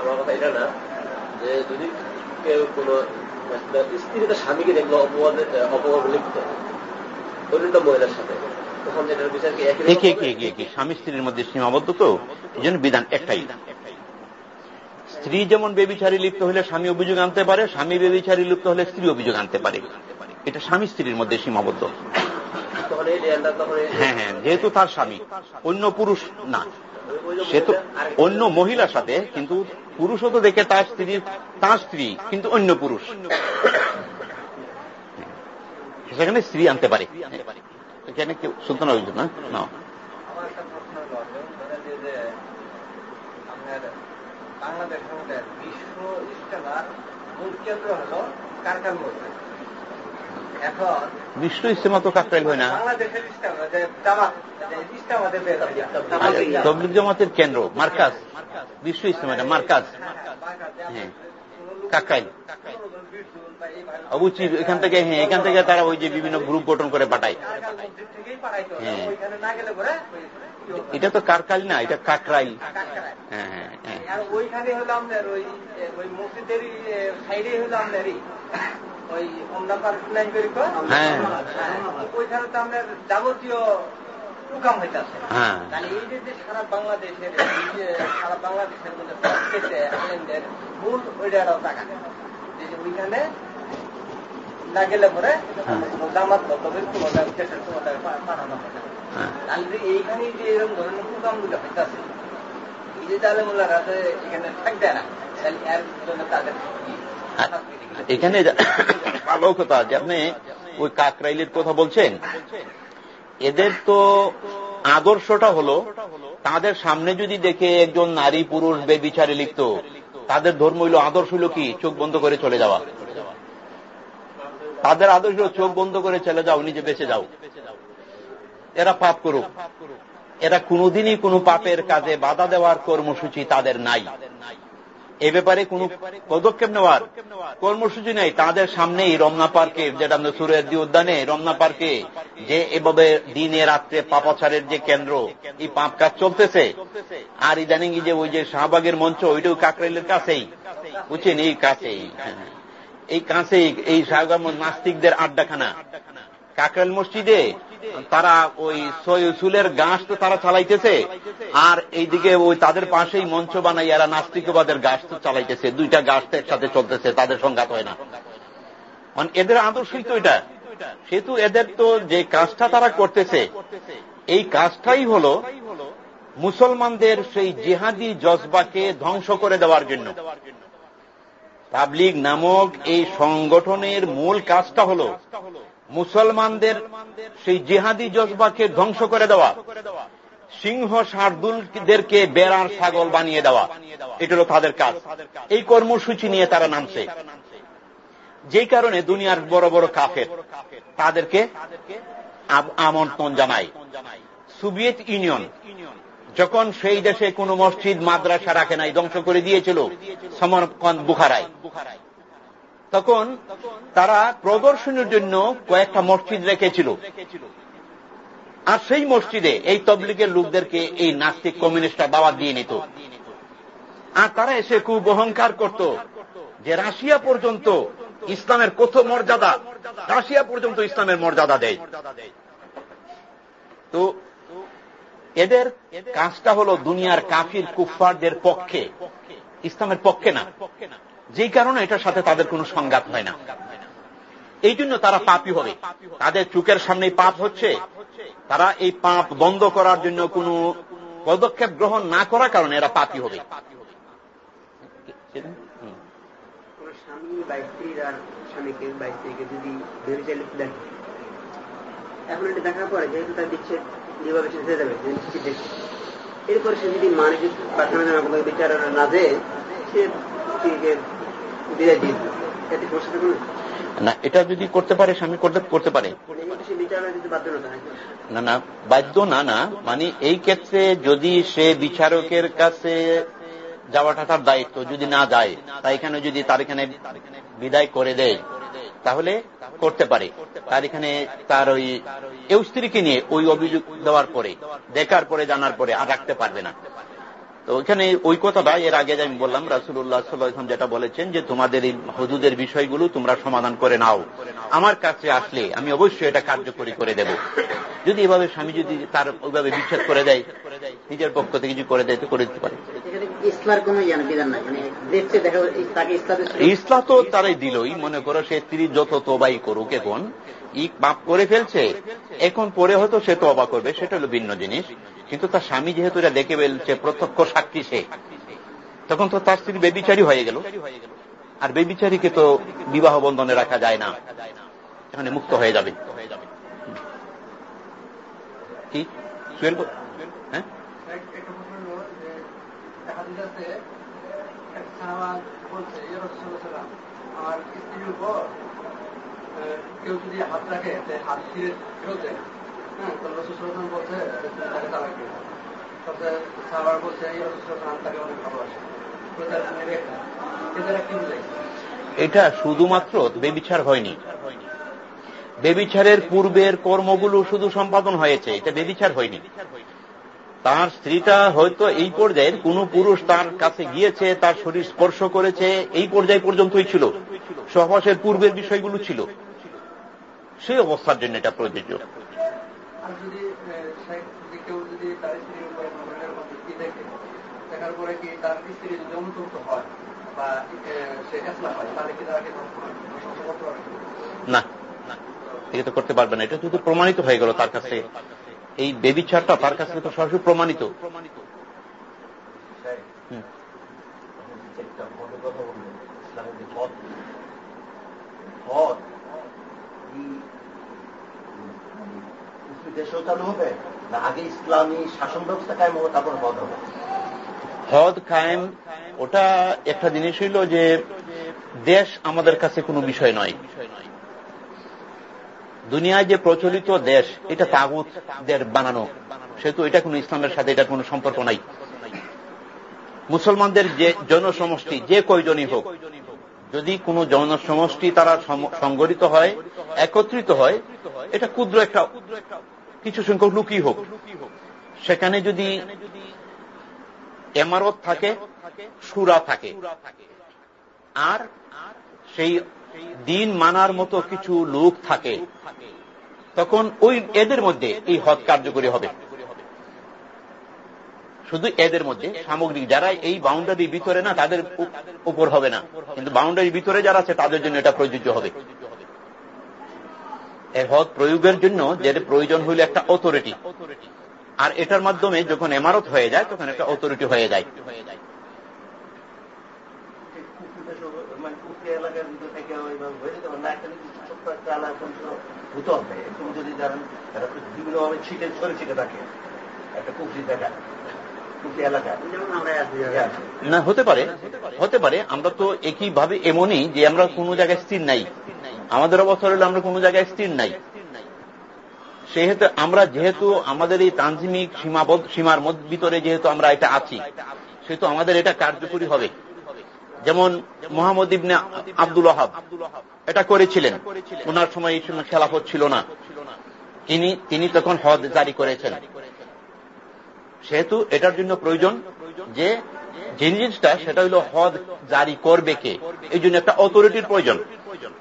আমার কথা এটা না, যে যদি কেউ কোনো স্ত্রী তার স্বামীকে দেখল অপবাদে অপবাদ লিপ্ত অন্য মহিলার সাথে। তখন এটার বিচার কি একই স্বামী স্ত্রীর মধ্যে সীমাবদ্ধ তো এই জন্য বিধান একটাই। স্ত্রী যেমন বেবিচারী লিপ্ত হলে স্বামী অভিযোগ আনতে পারে স্বামী বেবিচারী লিপ্ত হলে স্ত্রী অভিযোগ আনতে পারে। এটা স্বামী স্ত্রীর মধ্যে সীমাবদ্ধ। হ্যাঁ হ্যাঁ যেহেতু তার স্বামী অন্য পুরুষ না। সে তো অন্য মহিলার সাথে, কিন্তু পুরুষও তো দেখে তার স্ত্রী তার স্ত্রী, কিন্তু অন্য পুরুষ। সেখানে স্ত্রী আনতে পারে। এখানে কেউ সুলতান অভিযোগ, না? না। বাংলাদেশের মধ্যে বিশ্ব ইস্তেমার মূল কেন্দ্র হলো কারকাল মসজিদ বিশ্ব ইস্তেমা তো কাকরাইল হয় না তবলিক হয় আচ্ছা, জামাতের কেন্দ্র মার্কাজ বিশ্ব ইস্তেমা মার্কাজ হ্যাঁ কাকরাইল অবশ্যই এখান থেকে হ্যাঁ এখান থেকে তারা ওই যে বিভিন্ন গ্রুপ গঠন করে পাঠায় কারকাল হ্যাঁ। এটা তো কারকাইল না এটা কাকরাইল। হ্যাঁ হ্যাঁ হ্যাঁ ওইখানে হলো আপনার ওই সাইডে হলো ওই? হ্যাঁ। ওইখানে তো আপনার যাবতীয় হ্যাঁ। এই যে পরে। জামাত দেশের পাঠানো হ্যাঁ। তাহলে এইখানে এরকম ধরনের এই এখানে থাকবে না তাহলে এর জন্য তাদের এখানে ভালো কথা যে আপনি ওই কাকরাইলের কথা বলছেন? এদের তো আদর্শটা হলো, তাদের সামনে যদি দেখে একজন নারী পুরুষ বেবিচারে লিপ্ত, তাদের ধর্ম হইল, আদর্শ হইল কি? চোখ বন্ধ করে চলে যাওয়া। তাদের আদর্শ চোখ বন্ধ করে চলে যাও, নিজে বেঁচে যাও। এরা পাপ করুক। এরা কোনোদিনই কোনো পাপের কাজে বাধা দেওয়ার কর্মসূচি তাদের নাই। এ ব্যাপারে কোন পদক্ষেপ নেওয়ার কর্মসূচি নেই। তাদের সামনেই রমনা পার্কে, যেটা আমরা সুরেরদি উদ্যানে, রমনা পার্কে যে এভাবে দিনে রাত্রে পাপাচারের যে কেন্দ্র, এই পাপ কাজ চলতেছে। আর ইদানিং যে ওই যে শাহবাগের মঞ্চ, ওইটাও কাকরাইলের কাছেই। বুঝছেন? এই কাছেই হ্যাঁ। এই কাছেই, এই শাহবাগ নাস্তিকদের আড্ডাখানা। কাকরাইল মসজিদে তারা ওই সৈসুলের গাছ তো তারা চালাইতেছে। আর এইদিকে ওই তাদের পাশেই মঞ্চ বানাই এরা নাস্তিকবাদের গাছ তো চালাইতেছে। দুইটা গাছ তো একসাথে চলতেছে, তাদের সংঘাত হয় না। মানে এদের আদর্শই তো এটা। সেহেতু এদের তো যে কাজটা তারা করতেছে, এই কাজটাই হল মুসলমানদের সেই জেহাদি জজবাকে ধ্বংস করে দেওয়ার জন্য। তাবলিগ নামক এই সংগঠনের মূল কাজটা হল মুসলমানদের সেই জেহাদি জজবাকে ধ্বংস করে দেওয়া, সিংহ শার্দুলদেরকে বেড়ার ছাগল বানিয়ে দেওয়া, এটা হলো তাদের কাজ। এই কর্মসূচি নিয়ে তারা নামছে। যেই কারণে দুনিয়ার বড় বড় কাফের তাদেরকে আমন্ত্রণ জানায়। সোভিয়েত ইউনিয়ন যখন সেই দেশে কোনো মসজিদ, মাদ্রাসা রাখে নাই, ধ্বংস করে দিয়েছিল, সমরকন্দ বুখারায়। তখন তারা প্রদর্শনের জন্য কয়েকটা মসজিদ রেখেছিল। আর সেই মসজিদে এই তবলিগের লোকদেরকে এই নাস্তিক কমিউনিস্টরা দাওয়াত দিয়ে নিত। আর তারা এসে খুব অহংকার করত যে রাশিয়া পর্যন্ত ইসলামের কত মর্যাদা, রাশিয়া পর্যন্ত ইসলামের মর্যাদা দেয়। তো এদের কাজটা হলো দুনিয়ার কাফির কুফফারদের পক্ষে, ইসলামের পক্ষে না। যেই কারণে এটার সাথে তাদের কোনো সংঘাত হয় না। এই জন্য তারা পাপই হবে। তাদের চোখের সামনে পাপ হচ্ছে। তারা এই পাপ বন্ধ করার জন্য কোনো পদক্ষেপ গ্রহণ না করার কারণে এরা পাপি হবে। এখন এটা দেখার পরে যেহেতু তার বিচ্ছেদ এরপরে সে যদি প্রার্থনা জানা বিচার না দেয় সে বিদায় দিয়ে এতে সমস্যা না এটা যদি করতে পারে স্বামী করতে করতে পারে। না না বাধ্য না না মানে এই ক্ষেত্রে যদি সে বিচারকের কাছে যাওয়াটা তার দায়িত্ব যদি না যায় তাই এখানে যদি তার এখানে বিদায় করে দেয় তাহলে করতে পারে। তার এখানে তার ওই এই স্ত্রীকে নিয়ে ওই অভিযোগ দেওয়ার পরে দেখার পরে জানার পরে আর রাখতে পারবে না। তো ওইখানে ওই কথাটা এর আগে আমি বললাম রাসুল্লাহ সাল্লাম যেটা বলেছেন যে তোমাদের এই হদুদের বিষয়গুলো তোমরা সমাধান করে নাও। আমার কাছে আসলে আমি অবশ্যই এটা কার্যকরী করে দেব। যদি এভাবে স্বামী যদি তার ওইভাবে বিচ্ছেদ করে দেয় নিজের পক্ষ থেকে কিছু করে দেয় তো করে দিতে পারে। নাই মানে ইসলা তো তারাই দিলই মনে করো সে স্ত্রী যত তোবাই করুক এখন ই পাপ করে ফেলছে, এখন পরে হয়তো সে তোবা করবে, সেটা হলো ভিন্ন জিনিস। কিন্তু তার স্বামী যেহেতু এটা দেখে ফেলছে, প্রত্যক্ষ সাক্ষী সে, তখন তো তার স্ত্রী বেবিচারী হয়ে গেল। আর বেবিচারীকে তো বিবাহ বন্ধনে রাখা যায় না, এখানে মুক্ত হয়ে যাবে। কি? হ্যাঁ? কেউ যদি হাত রাখে হাত ফিরে ফেরত দেয়। হ্যাঁ তো রসুল বলছে তাকে তালাক দিও। তারপরে সাহাবার বলছে রাসূলুল্লাহ আমি তাকে অনেক ভালোবাসি। বুঝাই এটা শুধুমাত্র বেবিচার হয়নি। বেবিচারের পূর্বের কর্মগুলো শুধু সম্পাদন হয়েছে, এটা বেবিচার হয়নি। তার স্ত্রীটা হয়তো এই পর্যায়ের কোন পুরুষ তার কাছে গিয়েছে, তার শরীর স্পর্শ করেছে, এই পর্যায় পর্যন্তই ছিল। সহবাসের পূর্বের বিষয়গুলো ছিল। সেই অবস্থার জন্য এটা প্রযোজ্য। যদি যদি যদি যদি হয় হয় না। এটা তো করতে পারবে না। এটা শুধু প্রমাণিত হয়ে গেল তার কাছে এই বেবি বেবিচারটা তার কাছে তো সরাসরি প্রমাণিত। হুম। একটা কথা বললেন ইসলামের যে পথ পথ দেশেও চালু হবে, না আগে ইসলামী শাসন ব্যবস্থা কায়েম হবে, তারপর পদ হবে? হদ কায়েম, ওটা একটা জিনিস হইল যে দেশ আমাদের কাছে কোনো বিষয় নয়। দুনিয়ায় যে প্রচলিত দেশ, এটা তাগুতদের বানানো। সেহেতু এটা কোনো ইসলামের সাথে এটা কোনো সম্পর্ক নাই। মুসলমানদের যে জনসমষ্টি, যে কয়জনই হোক, যদি কোনো জনসমষ্টি তারা সংগঠিত হয়, একত্রিত হয়, এটা ক্ষুদ্র একটা কিছু সংখ্যক লুকই হোক, সেখানে যদি এমারত থাকে, সুরা থাকে। আর সেই দিন মানার মতো কিছু লোক থাকে, তখন ওই এদের মধ্যে এই হদ কার্যকরী হবে। শুধু এদের মধ্যে, সামগ্রিক যারা এই বাউন্ডারির ভিতরে না, তাদের উপর হবে না। কিন্তু বাউন্ডারির ভিতরে যারা আছে, তাদের জন্য এটা প্রযোজ্য হবে। এই হদ প্রয়োগের জন্য যেটা প্রয়োজন হইল একটা অথরিটি আর এটার মাধ্যমে যখন এমারত হয়ে যায়, তখন একটা অথরিটি হয়ে যায়। না, হতে পারে। হতে পারে। আমরা তো একইভাবে এমনই যে আমরা কোনো জায়গায় স্থির নাই। আমাদের অবস্থা হলে আমরা কোনো জায়গায় স্থির নাই। সেহেতু আমরা যেহেতু আমাদের এই তানজিমিক সীমাবদ্ধ সীমার ভিতরে যেহেতু আমরা এটা আছি, সেহেতু আমাদের এটা কার্যকরী হবে। যেমন মোহাম্মদ ইবনে আব্দুল ওহাব এটা করেছিলেন। ওনার সময় এই সময় খেলাফত ছিল না। তিনি তিনি তখন হদ জারি করেছেন। সেহেতু এটার জন্য প্রয়োজন যে যে জিনিসটা, সেটা হলো হদ জারি করবে কে? এই জন্য একটা অথরিটির প্রয়োজন।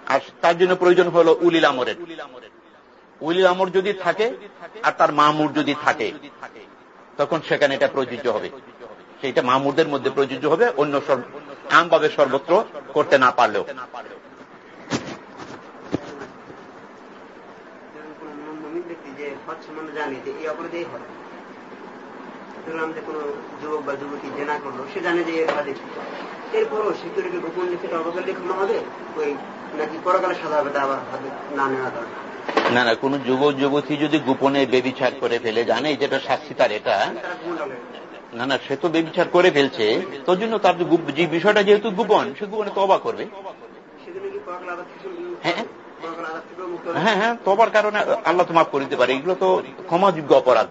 আর তার জন্য প্রয়োজন হলো উলিল আমরের। উলিল আমর যদি থাকে, আর তার মামুর যদি থাকে, তখন সেখানে এটা প্রযোজ্য হবে। সেইটা মামুরদের মধ্যে প্রযোজ্য হবে, অন্য আমভাবে সর্বত্র করতে না পারলেও। যুবক বা যুবতী জেনা করল, সে জানে যে এর এরপরও সে কি ওটাকে গোপন লিখে অবকালে ক্ষমা হবে ওই নাকি পরকালে সাজা হবে তা আবার হাদিস না নেওয়া দরকার। না না কোন যুবক যুবতী যদি গোপনে বেবিচার করে ফেলে জানে যেটা শাস্তি তার এটা? হবে। না না সে তো বেবিচার করে ফেলছে তোর জন্য তার যে বিষয়টা যেহেতু গোপন সে গোপনে তবা করবে। হ্যাঁ। হ্যাঁ হ্যাঁ তবার কারণে আল্লাহ তো মাফ করে দিতে পারে এগুলো তো ক্ষমাযোগ্য অপরাধ।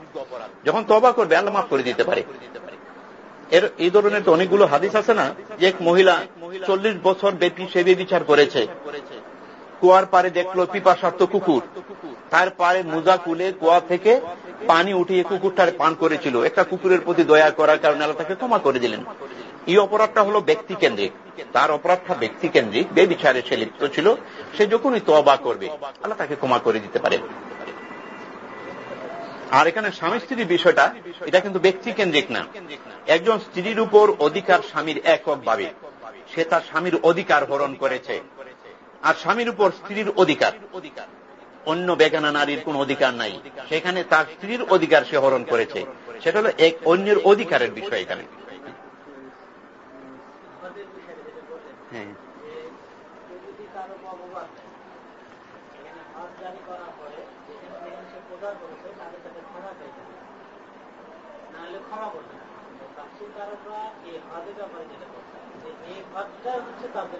যখন তবা করবে আল্লাহ মাফ করে দিতে পারে। এর, এই ধরনের তো অনেকগুলো হাদিস আছে না যে এক মহিলা চল্লিশ বছর ব্যাপী সে বিচার করেছে। কুয়ার পারে দেখল পিপাসার্থ কুকুর। তার পারে মোজা খুলে কুয়া থেকে পানি উঠিয়ে কুকুরটার পান করেছিল। একটা কুকুরের প্রতি দয়া করার কারণে আল্লাহ তাকে ক্ষমা করে দিলেন। এই অপরাধটা হলো ব্যক্তি কেন্দ্রিক তার অপরাধটা ব্যক্তি কেন্দ্রিক বে বিচারে সে লিপ্ত ছিল। সে যখনই তবা করবে, আল্লাহ তাকে ক্ষমা করে দিতে পারে। আর এখানে স্বামী স্ত্রীর বিষয়টা, এটা কিন্তু ব্যক্তি কেন্দ্রিক না। একজন স্ত্রীর উপর অধিকার স্বামীর এককভাবে সে তার স্বামীর অধিকার হরণ করেছে। আর স্বামীর উপর স্ত্রীর অধিকার। অন্য বেগানা নারীর কোন অধিকার নাই। সেখানে তার স্ত্রীর অধিকার সে হরণ করেছে। সেটা হলো এক অন্যের অধিকারের বিষয় এখানে। হ্যাঁ যদি কারও অপবাদ এখানে হাত জারি করার পরে যেখানে যেখানে সে প্রচার করেছে তাদের সাথে ক্ষমা চাইতে হবে নাহলে ক্ষমা করবে না তাফসির কারকরা এই হজের ব্যাপারে যেটা করছে যে এই হজটাই হচ্ছে তার জন্য কাপ হ্যাঁ হজটাই হচ্ছে কাপ করা হুম। এখানে যে যার যার যার কাছে প্রচার করেছে তাদেরকে কাছে গিয়ে যে ক্ষমা চাইতে হবে কোনো তাফসির কারকে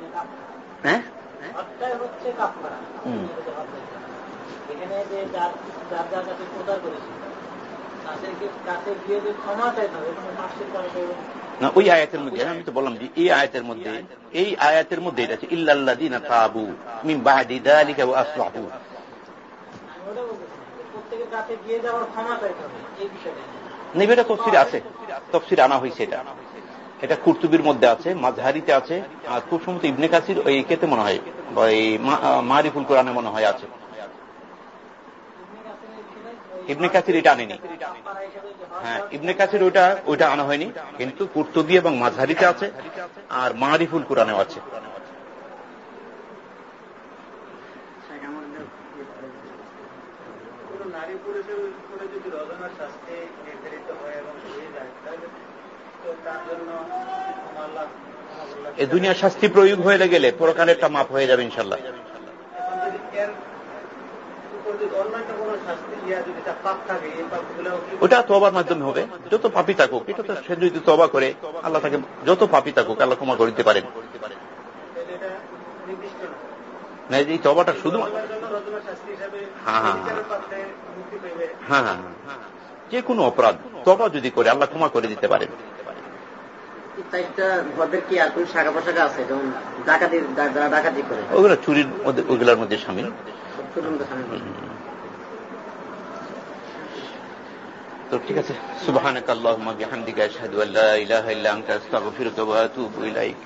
না ওই আয়াতের মধ্যে আমি তো বললাম যে এই আয়াতের মধ্যে এই আয়াতের মধ্যে এটা আছে ইল্লাল্লাযিনা তাবু মিন ওয়া আসলাহু নেবে এটা তফসিরে আছে। তফসির আনা হয়েছে এটা। এটা কুর্তুবির মধ্যে আছে, মাঝহারিতে আছে, আর খুব সম্ভবত ইবনে কাসির ওই কেতে মনে হয়, বা এই মারিফুল কোরআনে মনে হয় আছে। ইবনে কাসির এটা আনেনি। হ্যাঁ ইবনে কাসির ওইটা ওইটা আনা হয়নি, কিন্তু কুর্তুবি এবং মাঝহারিতে আছে, আর মারিফুল কোরআনেও আছে সেটা আমাদের কোনো নারী পুরুষের উপরে যদি রজনার শাস্তি নির্ধারিত হয় এবং হয়ে যায় তাহলে তো তার জন্য ক্ষমা আল্লাহ ক্ষমা করলে- এ দুনিয়ার শাস্তি প্রয়োগ হয়ে গেলে পরকালেরটা মাপ হয়ে যাবে ইনশাল্লাহ। এই ওটা তবার মাধ্যমে হবে। যত পাপি থাকুক এটা তো সে যদি তবা করে আল্লাহ তাকে যত পাপি থাকুক আল্লাহ ক্ষমা করে দিতে পারেন। না এই তবাটা শুধু হ্যাঁ, হ্যাঁ, পেবে হ্যাঁ হ্যাঁ হ্যাঁ। যে কোনো অপরাধ তবা যদি করে আল্লাহ ক্ষমা করে দিতে পারেন। চারটা পদের কি আর কোন শাখা পোশাখা আছে? যেমন ডাকাতির যারা ডাকাতি করে। ওগুলো চুরির মধ্যে ওগুলোর মধ্যে সামিল। তো ঠিক আছে। সুবহানাকাল্লাহুম্মা বিহামদিকা আশহাদু আল্লা ইলাহা ইল্লা আনতা আস্তাগফিরুকা ওয়া আতুবু ইলাইক।